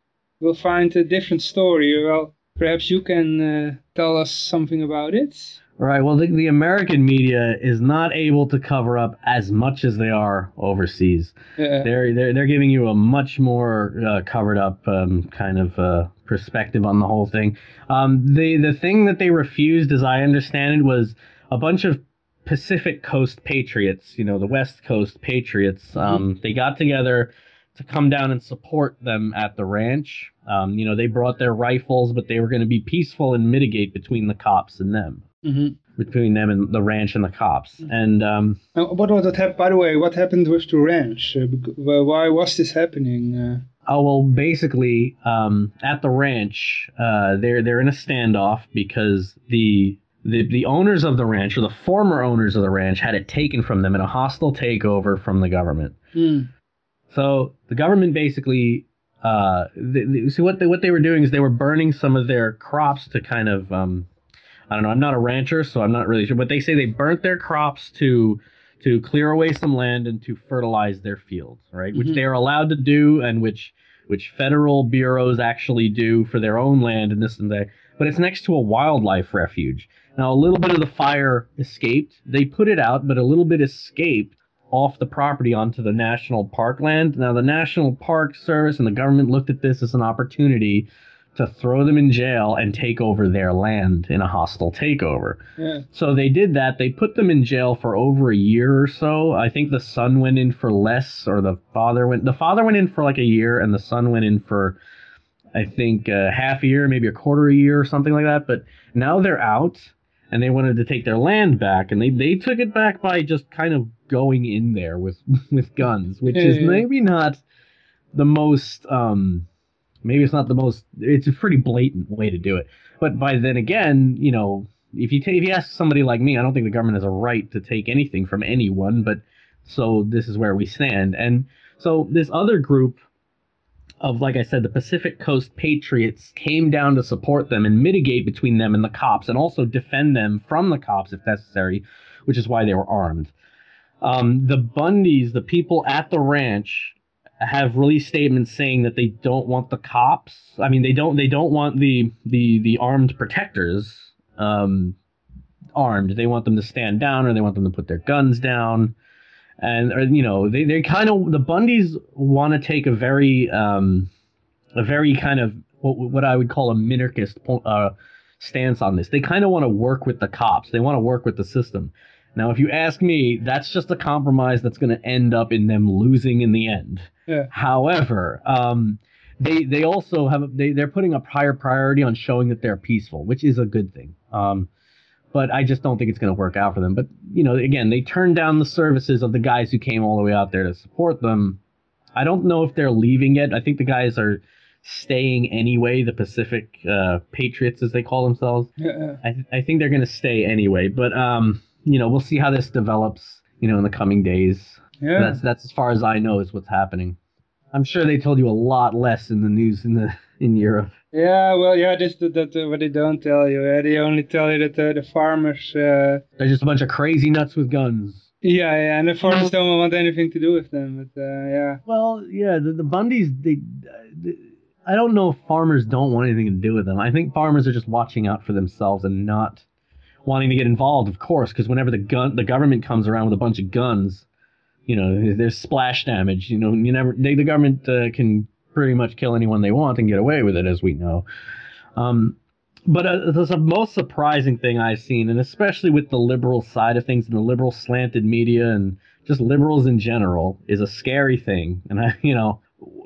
will find a different story. Well, perhaps you can uh, tell us something about it. Right. Well, the, the, American media is not able to cover up as much as they are overseas. Yeah. They're, they're they're giving you a much more uh, covered up um, kind of uh, perspective on the whole thing. Um, the the thing that they refused, as I understand it, was a bunch of Pacific Coast Patriots, you know, the West Coast Patriots, mm-hmm. um, they got together to come down and support them at the ranch. Um, you know, they brought their rifles, but they were going to be peaceful and mitigate between the cops and them. Mm-hmm. Between them and the ranch and the cops. Mm-hmm. And um, what was that? By the way, what happened with the ranch? Uh, why was this happening? Uh... Oh well, basically, um, at the ranch, uh, they're they're in a standoff because the the, the owners of the ranch or the former owners of the ranch had it taken from them in a hostile takeover from the government. Mm. So the government basically, uh, see what they, what they were doing is they were burning some of their crops to kind of, um, I don't know. I'm not a rancher, so I'm not really sure. But they say they burnt their crops to to clear away some land and to fertilize their fields, right? Mm-hmm. Which they are allowed to do, and which which federal bureaus actually do for their own land and this and that. But it's next to a wildlife refuge. Now, a little bit of the fire escaped. They put it out, but a little bit escaped off the property onto the national park land. Now, the National Park Service and the government looked at this as an opportunity to throw them in jail and take over their land in a hostile takeover. Yeah. So they did that. They put them in jail for over a year or so. I think the son went in for less, or the father went. The father went in for like a year, and the son went in for, I think, uh, half a year, maybe a quarter a year or something like that. But now they're out and they wanted to take their land back, and they, they took it back by just kind of going in there with with guns, which is maybe not the most um maybe it's not the most it's a pretty blatant way to do it. But by then again, you know, if you take if you ask somebody like me, I don't think the government has a right to take anything from anyone, but so this is where we stand. And so this other group of, like I said, the Pacific Coast Patriots came down to support them and mitigate between them and the cops, and also defend them from the cops if necessary, which is why they were armed. Um, the Bundys, the people at the ranch, have released statements saying that they don't want the cops. I mean, they don't they don't want the the the armed protectors um, armed. They want them to stand down, or they want them to put their guns down and or, you know they they kind of the Bundys want to take a very um a very kind of what, what I would call a minarchist uh, stance on this. They kind of want to work with the cops. They want to work with the system. Now, if you ask me, that's just a compromise that's going to end up in them losing in the end. Yeah. However, um, they they also have they they're putting a higher priority on showing that they're peaceful, which is a good thing. Um, but I just don't think it's going to work out for them. But you know, again, they turned down the services of the guys who came all the way out there to support them. I don't know if they're leaving yet. I think the guys are staying anyway. The Pacific uh, Patriots, as they call themselves. Yeah, I, th- I think they're going to stay anyway. But um, you know, we'll see how this develops. You know, in the coming days. yeah. That's that's as far as I know is what's happening. I'm sure they told you a lot less in the news in the in Europe. Yeah, well, yeah, this that, that uh, what they don't tell you. Yeah, they only tell you that uh, the farmers, uh, They're just a bunch of crazy nuts with guns. yeah, yeah, and the farmers don't want anything to do with them. But uh, yeah, Well, yeah, the, the Bundys, they, they, I don't know if farmers don't want anything to do with them. I think farmers are just watching out for themselves and not wanting to get involved, of course, because whenever the gun, the government comes around with a bunch of guns, you know, there's splash damage. You know, you never, they, the government uh, can pretty much kill anyone they want and get away with it, as we know. Um, but uh, the most surprising thing I've seen, and especially with the liberal side of things and the liberal slanted media and just liberals in general, is a scary thing. And I, you know,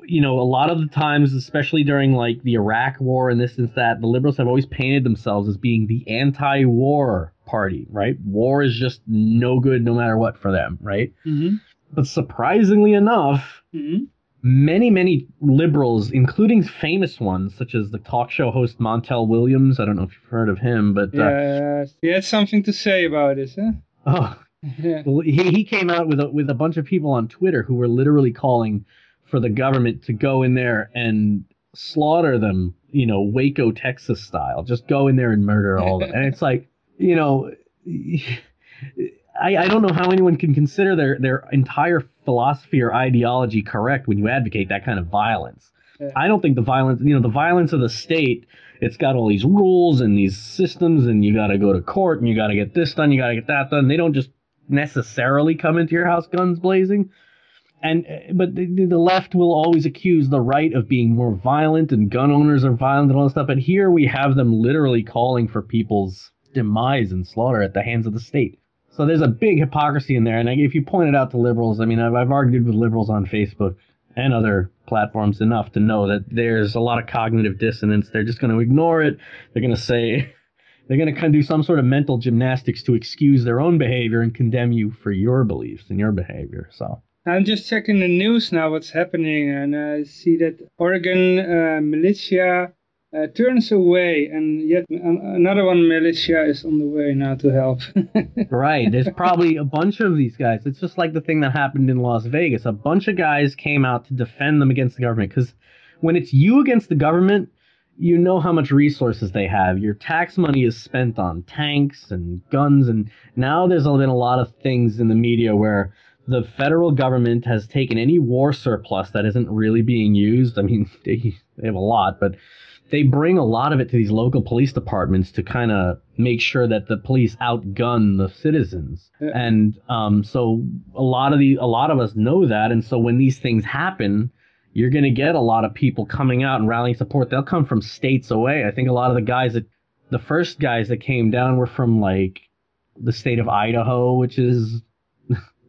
you know, a lot of the times, especially during like the Iraq War and this and that, the liberals have always painted themselves as being the anti-war party, right? War is just no good, no matter what, for them, right? mm-hmm. But surprisingly enough, Mm-hmm. Many, many liberals, including famous ones such as the talk show host Montel Williams. I don't know if you've heard of him, but uh, yeah, he had something to say about this, huh? oh, Yeah, he he came out with a, with a bunch of people on Twitter who were literally calling for the government to go in there and slaughter them, you know, Waco, Texas style. Just go in there and murder all of them. and it's like, you know, I, I don't know how anyone can consider their, their entire philosophy or ideology correct when you advocate that kind of violence. Yeah. I don't think the violence, you know, the violence of the state, it's got all these rules and these systems, and you got to go to court and you got to get this done, you got to get that done. They don't just necessarily come into your house guns blazing. And uh, but the, the left will always accuse the right of being more violent and gun owners are violent and all this stuff. But here we have them literally calling for people's demise and slaughter at the hands of the state. So there's a big hypocrisy in there. And if you point it out to liberals, I mean, I've, I've argued with liberals on Facebook and other platforms enough to know that there's a lot of cognitive dissonance. They're just going to ignore it. They're going to say, they're going to kind of do some sort of mental gymnastics to excuse their own behavior and condemn you for your beliefs and your behavior. So. I'm just checking the news now, what's happening, and I see that Oregon uh, militia uh, turns away, and yet another one militia is on the way now to help. Right. There's probably a bunch of these guys. It's just like the thing that happened in Las Vegas. A bunch of guys came out to defend them against the government because when it's you against the government, you know how much resources they have. Your tax money is spent on tanks and guns, and now there's been a lot of things in the media where the federal government has taken any war surplus that isn't really being used. I mean, they, they have a lot, but they bring a lot of it to these local police departments to kind of make sure that the police outgun the citizens. And um, so a lot of the a lot of us know that, and so when these things happen, you're going to get a lot of people coming out and rallying support. They'll come from states away. I think a lot of the guys that the first guys that came down were from like the state of Idaho, which is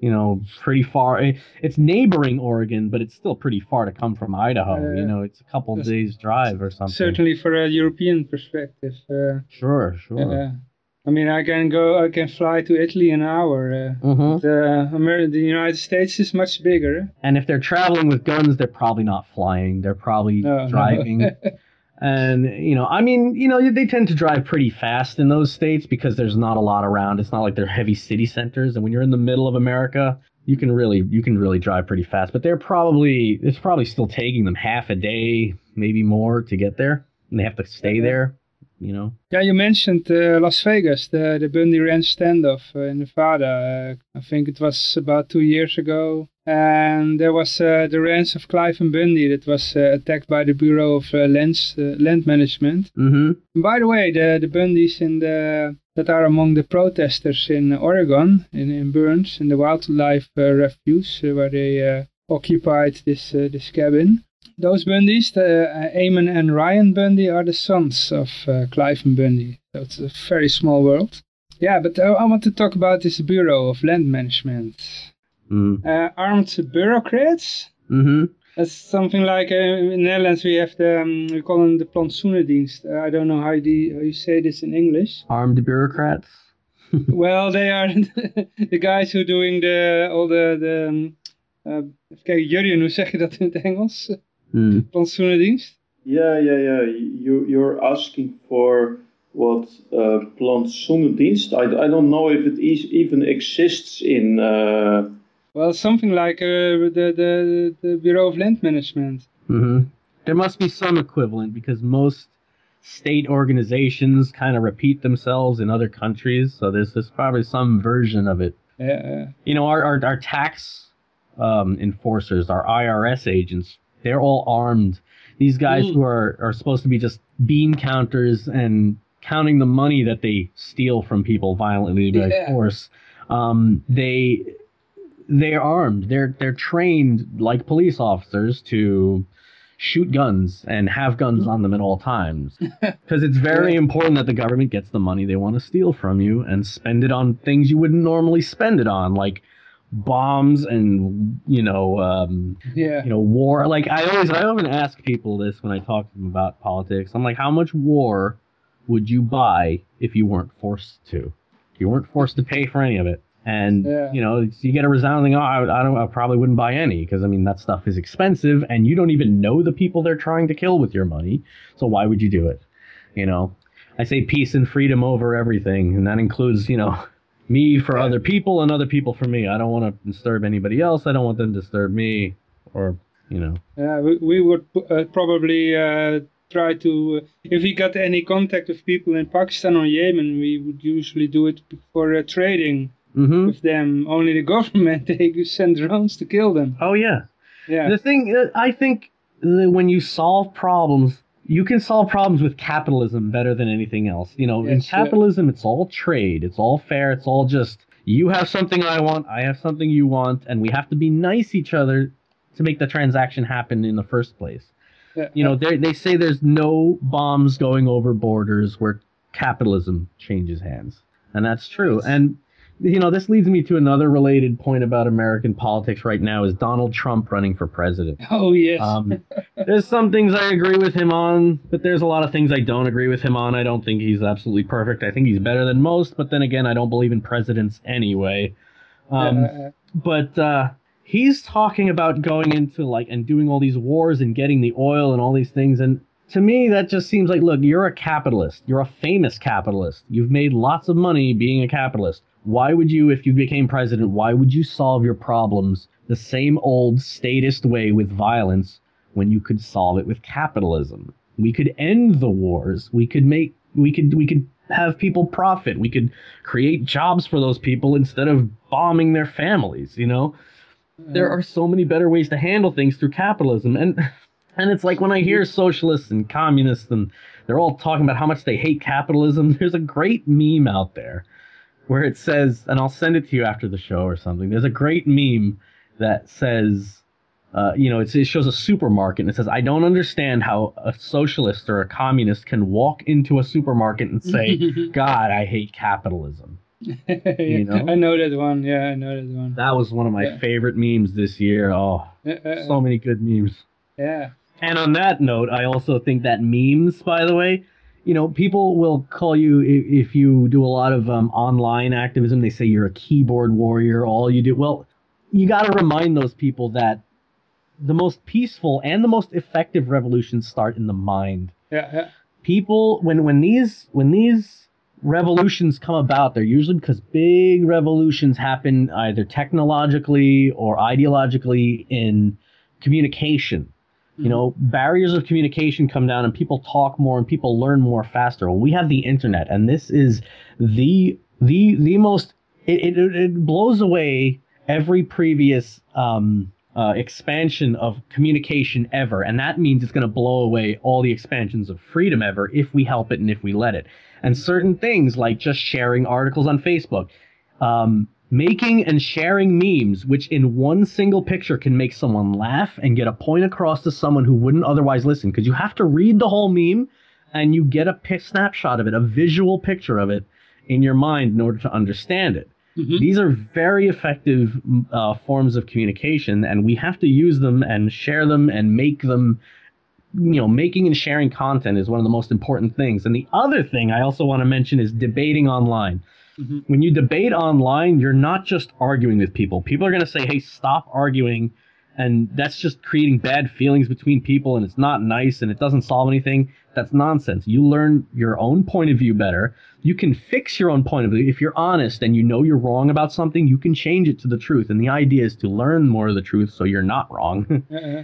you know pretty far. It's neighboring Oregon, but it's still pretty far to come from Idaho. Uh, you know, it's a couple days drive or something. Certainly for a European perspective. Uh, Sure, sure. uh, I mean, I can go, I can fly to Italy in an hour. Uh, hmm the, Amer- the United States is much bigger. And if they're traveling with guns, they're probably not flying. They're probably No, driving. And you know, I mean, you know, they tend to drive pretty fast in those states because there's not a lot around. It's not like they're heavy city centers. And when you're in the middle of America, you can really you can really drive pretty fast. But they're probably it's probably still taking them half a day, maybe more, to get there. And they have to stay there. You know. Yeah, you mentioned uh, Las Vegas, the, the Bundy Ranch standoff uh, in Nevada. Uh, I think it was about two years ago. And there was uh, the ranch of Clive and Bundy that was uh, attacked by the Bureau of uh, Lands, uh, Land Management. Mm-hmm. And by the way, the, the Bundys in the, that are among the protesters in Oregon, in, in Burns, in the wildlife uh, refuge where they uh, occupied this, uh, this cabin. Those Bundys, the, uh, Eamon and Ryan Bundy, are the sons of uh, Clive and Bundy. So it's a very small world. Yeah, but uh, I want to talk about this Bureau of Land Management. Mm. Uh, armed bureaucrats? hmm That's something like uh, in Netherlands we have the, um, we call them the plantsoenendienst. Uh, I don't know how you, how you say this in English. Armed bureaucrats. well, they are the guys who are doing the, all the, the um, uh, even kijken, Jurjen, hoe zeg je dat in het Engels? Mm. Plantsoenendienst? Yeah, yeah, yeah. You, you're asking for what uh, plantsoenendienst. I, I don't know if it is, even exists in. Uh, Well, something like uh, the, the, the Bureau of Land Management. hmm There must be some equivalent because most state organizations kind of repeat themselves in other countries. So there's, there's probably some version of it. Yeah, You know, our, our, our tax um, enforcers, our IRS agents, they're all armed. These guys Mm. who are, are supposed to be just bean counters and counting the money that they steal from people violently by Yeah. force, um, they they're armed. They're they're trained like police officers to shoot guns and have guns on them at all times because it's very important that the government gets the money they want to steal from you and spend it on things you wouldn't normally spend it on like bombs and you know um, yeah. you know war. Like i always i often ask people this when i talk to them about politics. I'm like how much war would you buy if you weren't forced to? If you weren't forced to pay for any of it. And Yeah. you know you get a resounding oh, I, I don't i probably wouldn't buy any because i mean that stuff is expensive and you don't even know the people they're trying to kill with your money. So why would you do it? You know? I say peace and freedom over everything and that includes you know me for other people and other people for me. I don't want to disturb anybody else. I don't want them to disturb me or you know. Yeah, we, we would uh, probably uh, try to, uh, if we got any contact with people in Pakistan or Yemen, we would usually do it for uh, trading hmm with them. Only the government, they send drones to kill them. oh yeah. Yeah, The thing, uh, I think, that when you solve problems, you can solve problems with capitalism better than anything else. You know, in Yes, yeah. capitalism, it's all trade, it's all fair, it's all just you have something I want, I have something you want, and we have to be nice each other to make the transaction happen in the first place. yeah, You know, they they say there's no bombs going over borders where capitalism changes hands, and that's true. And you know, this leads me to another related point about American politics right now: is Donald Trump running for president. Oh yes. Um, there's some things I agree with him on, but there's a lot of things I don't agree with him on. I don't think he's absolutely perfect. I think he's better than most, but then again, I don't believe in presidents anyway. Um, Uh, but uh, he's talking about going into like and doing all these wars and getting the oil and all these things and to me that just seems like look you're a capitalist you're a famous capitalist you've made lots of money being a capitalist why would you if you became president why would you solve your problems the same old statist way with violence when you could solve it with capitalism? We could end the wars. We could make we could we could have people profit. We could create jobs for those people instead of bombing their families you know? There are so many better ways to handle things through capitalism. And and it's like when i hear socialists and communists and they're all talking about how much they hate capitalism there's a great meme out there where it says and i'll send it to you after the show or something there's a great meme that says uh, you know, it's, it shows a supermarket and it says, I don't understand how a socialist or a communist can walk into a supermarket and say, God, I hate capitalism. you know? I know that one. Yeah, I know that one. That was one of my Yeah. favorite memes this year. Oh, Uh, uh, so many good memes. yeah. And on that note, I also think that memes, by the way, you know, people will call you i- if you do a lot of um, online activism. They say you're a keyboard warrior. All you do, well, you got to remind those people that the most peaceful and the most effective revolutions start in the mind. Yeah, yeah. People, when when these when these revolutions come about, they're usually because big revolutions happen either technologically or ideologically in communication you know barriers of communication come down and people talk more and people learn more faster. We have the internet and this is the the the most it, it, it blows away every previous um uh, expansion of communication ever. And that means it's going to blow away all the expansions of freedom ever if we help it and if we let it. And certain things like just sharing articles on facebook um, making and sharing memes, which in one single picture can make someone laugh and get a point across to someone who wouldn't otherwise listen. Because you have to read the whole meme and you get a pic- snapshot of it, a visual picture of it in your mind in order to understand it. Mhm. These are very effective uh, forms of communication, and we have to use them and share them and make them. You know, making and sharing content is one of the most important things. And the other thing I also want to mention is debating online. Mhm. When you debate online, you're not just arguing with people. People are going to say, hey, stop arguing. And that's just creating bad feelings between people, and it's not nice and it doesn't solve anything. That's nonsense. You learn your own point of view better. You can fix your own point of view. If you're honest and you know you're wrong about something, you can change it to the truth. And the idea is to learn more of the truth so you're not wrong. Uh,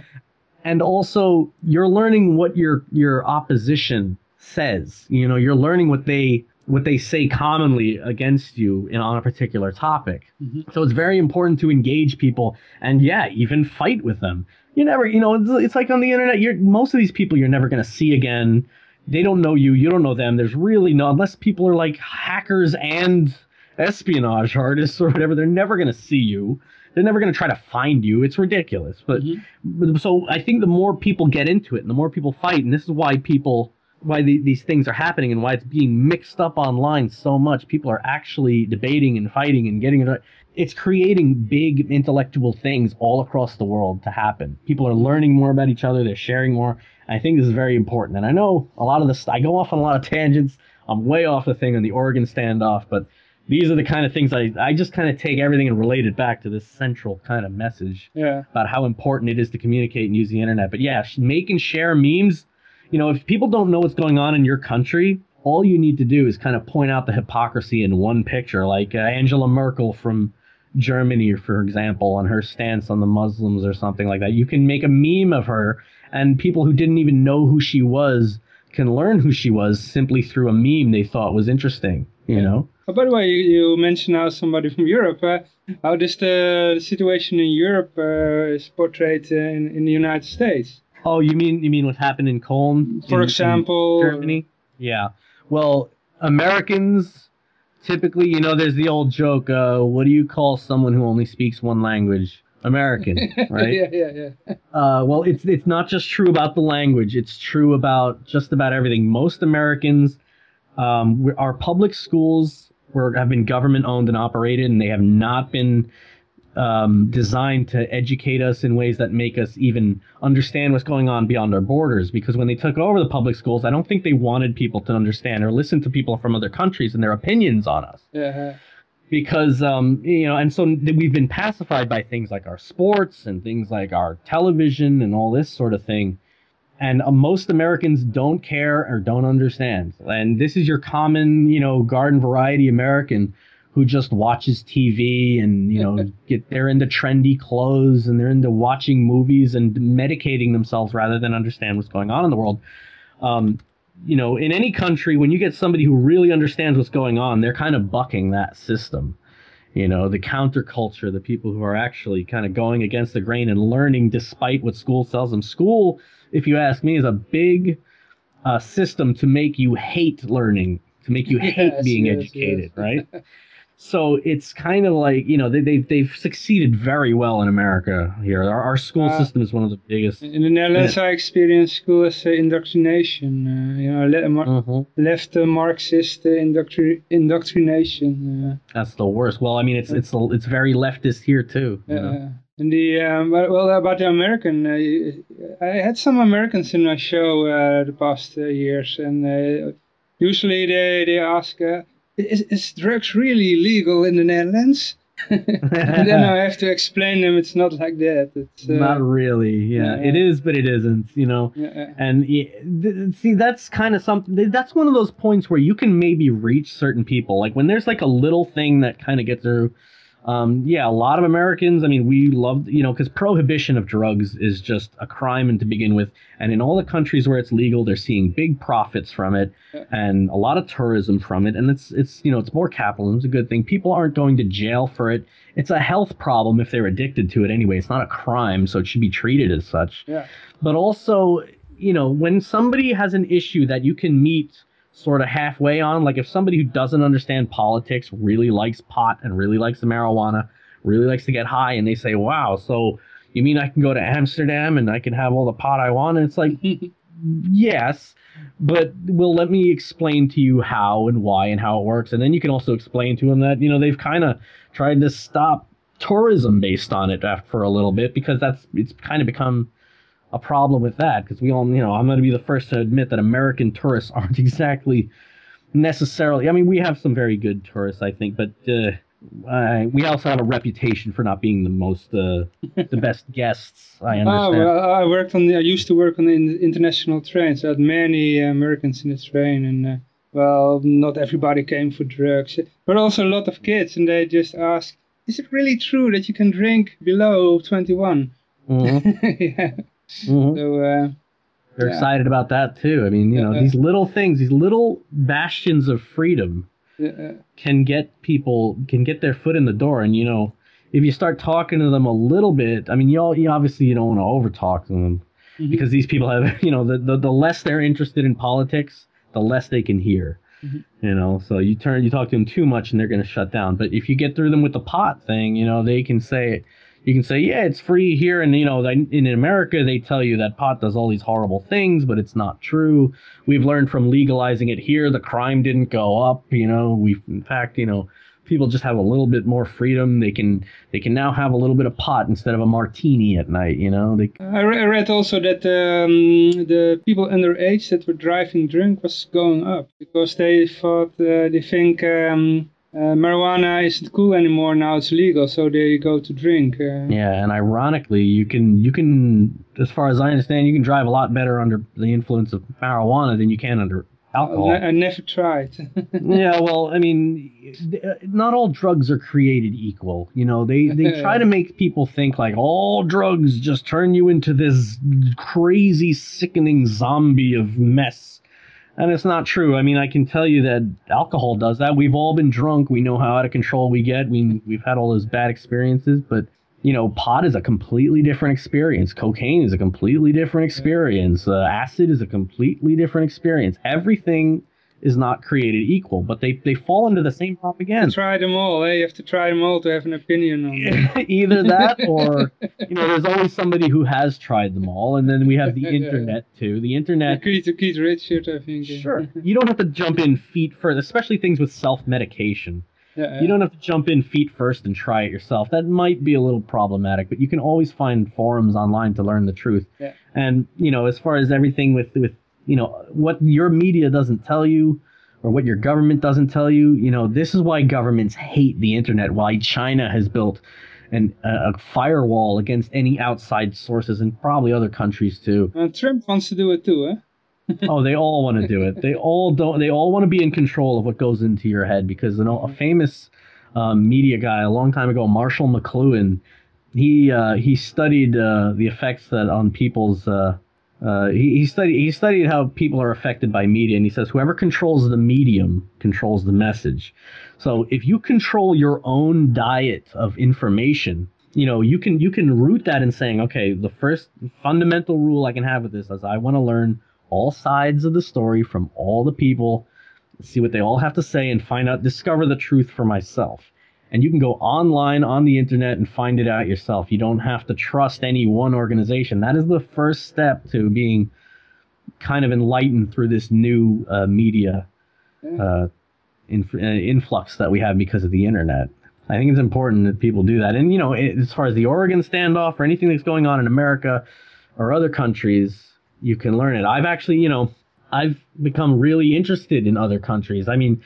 and also you're learning what your your opposition says you know you're learning what they what they say commonly against you in, on a particular topic. Mhm. so it's very important to engage people and yeah even fight with them. You never you know it's, it's like on the internet you're most of these people you're never going to see again. They don't know you you don't know them. There's really no unless people are like hackers and espionage artists or whatever they're never going to see you. They're never going to try to find you. It's ridiculous. But Mhm. but- so I think the more people get into it, and the more people fight, and this is why people, why the, these things are happening, and why it's being mixed up online so much. People are actually debating and fighting and getting it. It's creating big intellectual things all across the world to happen. People are learning more about each other. They're sharing more. I think this is very important. And I know a lot of this. I go off on a lot of tangents. I'm way off the thing on the Oregon standoff, but these are the kind of things I I just kind of take everything and relate it back to this central kind of message yeah. about how important it is to communicate and use the internet. But yeah, make and share memes. You know, if people don't know what's going on in your country, all you need to do is kind of point out the hypocrisy in one picture, like uh, Angela Merkel from Germany, for example, on her stance on the Muslims or something like that. You can make a meme of her, and people who didn't even know who she was can learn who she was simply through a meme they thought was interesting. You know. Oh, by the way, you, you mentioned now somebody from Europe. Uh, how does the situation in Europe uh, is portrayed in, in the United States? Oh, you mean you mean what happened in Cologne? For in- in example, Germany. Yeah. Well, Americans typically, you know, there's the old joke. Uh, what do you call someone who only speaks one language? American, right? yeah, yeah, yeah. Uh, well, it's it's not just true about the language. It's true about just about everything. Most Americans, um, our public schools were have been government owned and operated, and they have not been um, designed to educate us in ways that make us even understand what's going on beyond our borders. Because when they took over the public schools, I don't think they wanted people to understand or listen to people from other countries and their opinions on us yeah. because um, you know, and so we've been pacified by things like our sports and things like our television and all this sort of thing. And uh, most Americans don't care or don't understand. And this is your common, you know, garden variety American who just watches TV and you know get they're into trendy clothes and they're into watching movies and medicating themselves rather than understand what's going on in the world. Um, you know, in any country, when you get somebody who really understands what's going on, they're kind of bucking that system. You know, the counterculture, the people who are actually kind of going against the grain and learning despite what school tells them. School, if you ask me, is a big uh, system to make you hate learning, to make you hate Yes, being yes, educated, yes. right? So it's kind of like you know they they they've succeeded very well in America here. Our, our school Uh, system is one of the biggest. In the Netherlands, I experienced school as uh, indoctrination. Uh, you know, le- mar- Mhm. left uh, Marxist uh, indoctri- indoctrination. That's the worst. Well, I mean, it's it's it's very leftist here too. Uh, you know? uh, and the um, well, about the American, uh, I had some Americans in my show uh, the past uh, years, and uh, usually they they ask, uh, is, "Is drugs really legal in the Netherlands?" and then I have to explain them it's not like that. It's uh, Not really. Yeah, yeah. it is, but it isn't. You know. yeah, And th- see, that's kind of something. That's one of those points where you can maybe reach certain people. Like when there's like a little thing that kind of gets through. Um, yeah, a lot of Americans. I mean, we love you know because prohibition of drugs is just a crime and to begin with. And in all the countries where it's legal, they're seeing big profits from it and a lot of tourism from it. And it's it's you know it's more capitalism. It's a good thing. People aren't going to jail for it. It's a health problem if they're addicted to it anyway. It's not a crime, so it should be treated as such yeah. but also you know when somebody has an issue that you can meet sort of halfway on. Like if somebody who doesn't understand politics really likes pot and really likes the marijuana really likes to get high and they say wow so you mean i can go to amsterdam and i can have all the pot i want? And it's like yes, but will let me explain to you how and why and how it works, and then you can also explain to them that you know they've kind of tried to stop tourism based on it after, for a little bit because that's it's kind of become a problem with that because we all you know I'm going to be the first to admit that American tourists aren't exactly necessarily. I mean, we have some very good tourists, I think, but uh, uh, we also have a reputation for not being the most uh, the best guests. I Oh, understand. well, I worked on the, I used to work on the international trains. I had many Americans in the train and, uh, well, not everybody came for drugs. But also a lot of kids and they just ask, is it really true that you can drink below 21? Mhm, yeah. Mhm. So, uh, They're Yeah. excited about that too. I mean, you know, Yeah. these little things, these little bastions of freedom uh, can get people can get their foot in the door and you know if you start talking to them a little bit i mean you, all, you obviously you don't want to over talk to them Mhm. because these people have you know the, the the less they're interested in politics the less they can hear Mhm. you know so you turn you talk to them too much and they're going to shut down but if you get through them with the pot thing you know they can say you can say yeah it's free here and you know in america they tell you that pot does all these horrible things but it's not true. We've learned from legalizing it here the crime didn't go up you know. We've in fact you know people just have a little bit more freedom. They can they can now have a little bit of pot instead of a martini at night you know. They I, re- I read also that um, the people underage that were driving drunk was going up because they thought, uh, they think um, uh, marijuana isn't cool anymore, now it's legal, so they go to drink. Uh, yeah and ironically you can you can as far as i understand you can drive a lot better under the influence of marijuana than you can under alcohol I, I never tried. yeah, well, I mean, not all drugs are created equal. You know, they they try to make people think like all drugs just turn you into this crazy, sickening zombie of mess. And it's not true. I mean, I can tell you that alcohol does that. We've all been drunk. We know how out of control we get. We we've had all those bad experiences, but you know, pot is a completely different experience. Cocaine is a completely different experience. Uh, acid is a completely different experience. Everything is not created equal, but they, they fall into the same propaganda. try them all, eh? You have to try them all to have an opinion on them. Either that or, you know, there's always somebody who has tried them all. And then we have the Yeah. internet, too. The internet, Keith, Keith Richard, I think. sure. You don't have to jump in feet first, especially things with self medication. Yeah, You don't have to jump in feet first and try it yourself. That might be a little problematic, but you can always find forums online to learn the truth. Yeah. And you know, as far as everything with with you know what your media doesn't tell you or what your government doesn't tell you, you know, this is why governments hate the internet. Why China has built an, a a firewall against any outside sources, and probably other countries too. Uh, Trump wants to do it too, eh? oh, they all want to do it. They all don't. They all want to be in control of what goes into your head because you know a famous um, media guy a long time ago, Marshall McLuhan, he uh, he studied uh, the effects that on people's. Uh, uh, he, he studied he studied how people are affected by media, and he says whoever controls the medium controls the message. So if you control your own diet of information, you know you can you can root that in saying, okay, the first fundamental rule I can have with this is I want to learn all sides of the story from all the people, see what they all have to say, and find out, discover the truth for myself. And you can go online on the internet and find it out yourself. You don't have to trust any one organization. That is the first step to being kind of enlightened through this new uh, media uh, inf- uh, influx that we have because of the internet. I think it's important that people do that. And, you know, it, as far as the Oregon standoff or anything that's going on in America or other countries, you can learn it. I've actually, you know, I've become really interested in other countries. I mean,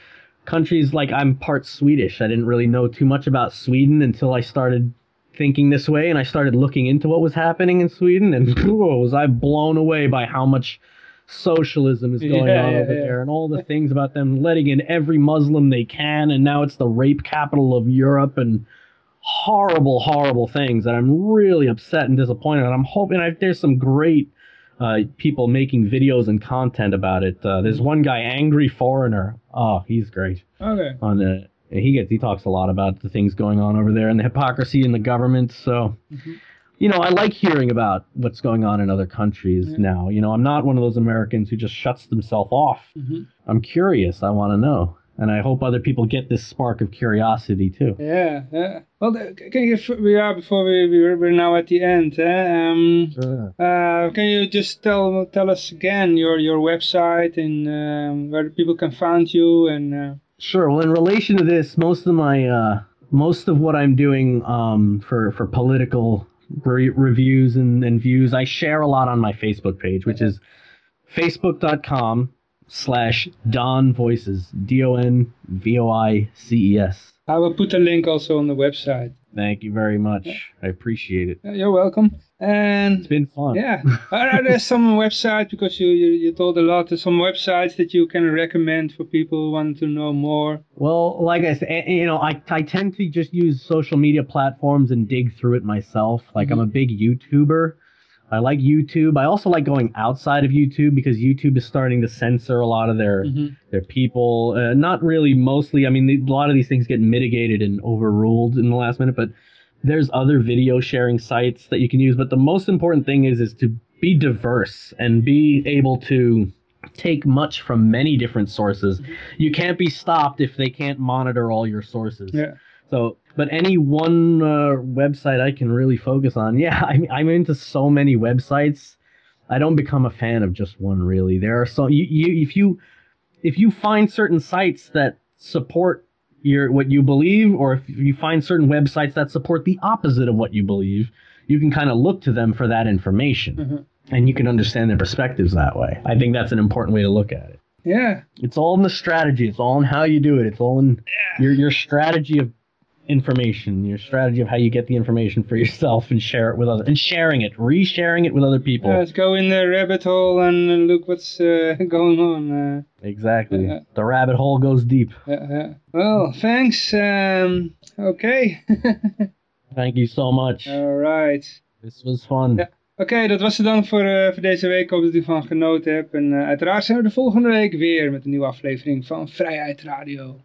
countries like I'm part Swedish. I didn't really know too much about Sweden until I started thinking this way and I started looking into what was happening in Sweden and whoa, was I blown away by how much socialism is going Yeah, on yeah, over yeah. there and all the things about them letting in every Muslim they can and now it's the rape capital of Europe and horrible, horrible things that I'm really upset and disappointed. And I'm hoping I, there's some great uh, people making videos and content about it. Uh, there's one guy, Angry Foreigner. Oh, he's great. Okay. On uh, he gets he talks a lot about the things going on over there and the hypocrisy in the government. So. Mhm. You know, I like hearing about what's going on in other countries Yeah. now. You know, I'm not one of those Americans who just shuts themselves off. hmm I'm curious. I want to know. And I hope other people get this spark of curiosity too. Yeah, yeah. Well, the- can you, we are before we we're, we're now at the end. Eh? Um, uh, can you just tell tell us again your your website and um, where people can find you and uh, Sure. Well, in relation to this, most of my uh, most of what I'm doing um, for for political re- reviews and, and views, I share a lot on my Facebook page, which is facebook.com slash Don Voices D O N V O I C E S. I will put a link also on the website. Thank you very much. I appreciate it. You're welcome. And It's been fun. yeah, are, there some websites because you, you you told a lot of some websites that you can recommend for people who want to know more? Well, like I said, you know, I, I tend to just use social media platforms and dig through it myself. Like, I'm mm-hmm. a big YouTuber. I like YouTube. I also like going outside of YouTube because YouTube is starting to censor a lot of their Mhm. their people. Uh, not really, mostly. I mean, the, a lot of these things get mitigated and overruled in the last minute, but there's other video sharing sites that you can use. But the most important thing is is to be diverse and be able to take much from many different sources. You can't be stopped if they can't monitor all your sources. Yeah. So, but any one uh, website I can really focus on. Yeah, I'm I'm into so many websites. I don't become a fan of just one really. There are so you, you if you if you find certain sites that support your what you believe, or if you find certain websites that support the opposite of what you believe, you can kind of look to them for that information, Mhm. and you can understand their perspectives that way. I think that's an important way to look at it. Yeah. It's all in the strategy. It's all in how you do it. It's all in your your strategy of information, your strategy of how you get the information for yourself and share it with others, and sharing it, resharing it with other people. Let's go in the rabbit hole and uh, look what's uh, going on. Uh, Exactly. Yeah. The rabbit hole goes deep. yeah, yeah. Well, thanks. Um, okay. Thank you so much. Alright. This was fun. Ja. Oké, dat was het dan voor, eh, voor deze week. Ik hoop dat u ervan genoten hebt. En eh, uiteraard zijn we de volgende week weer met een nieuwe aflevering van Vrijheid Radio.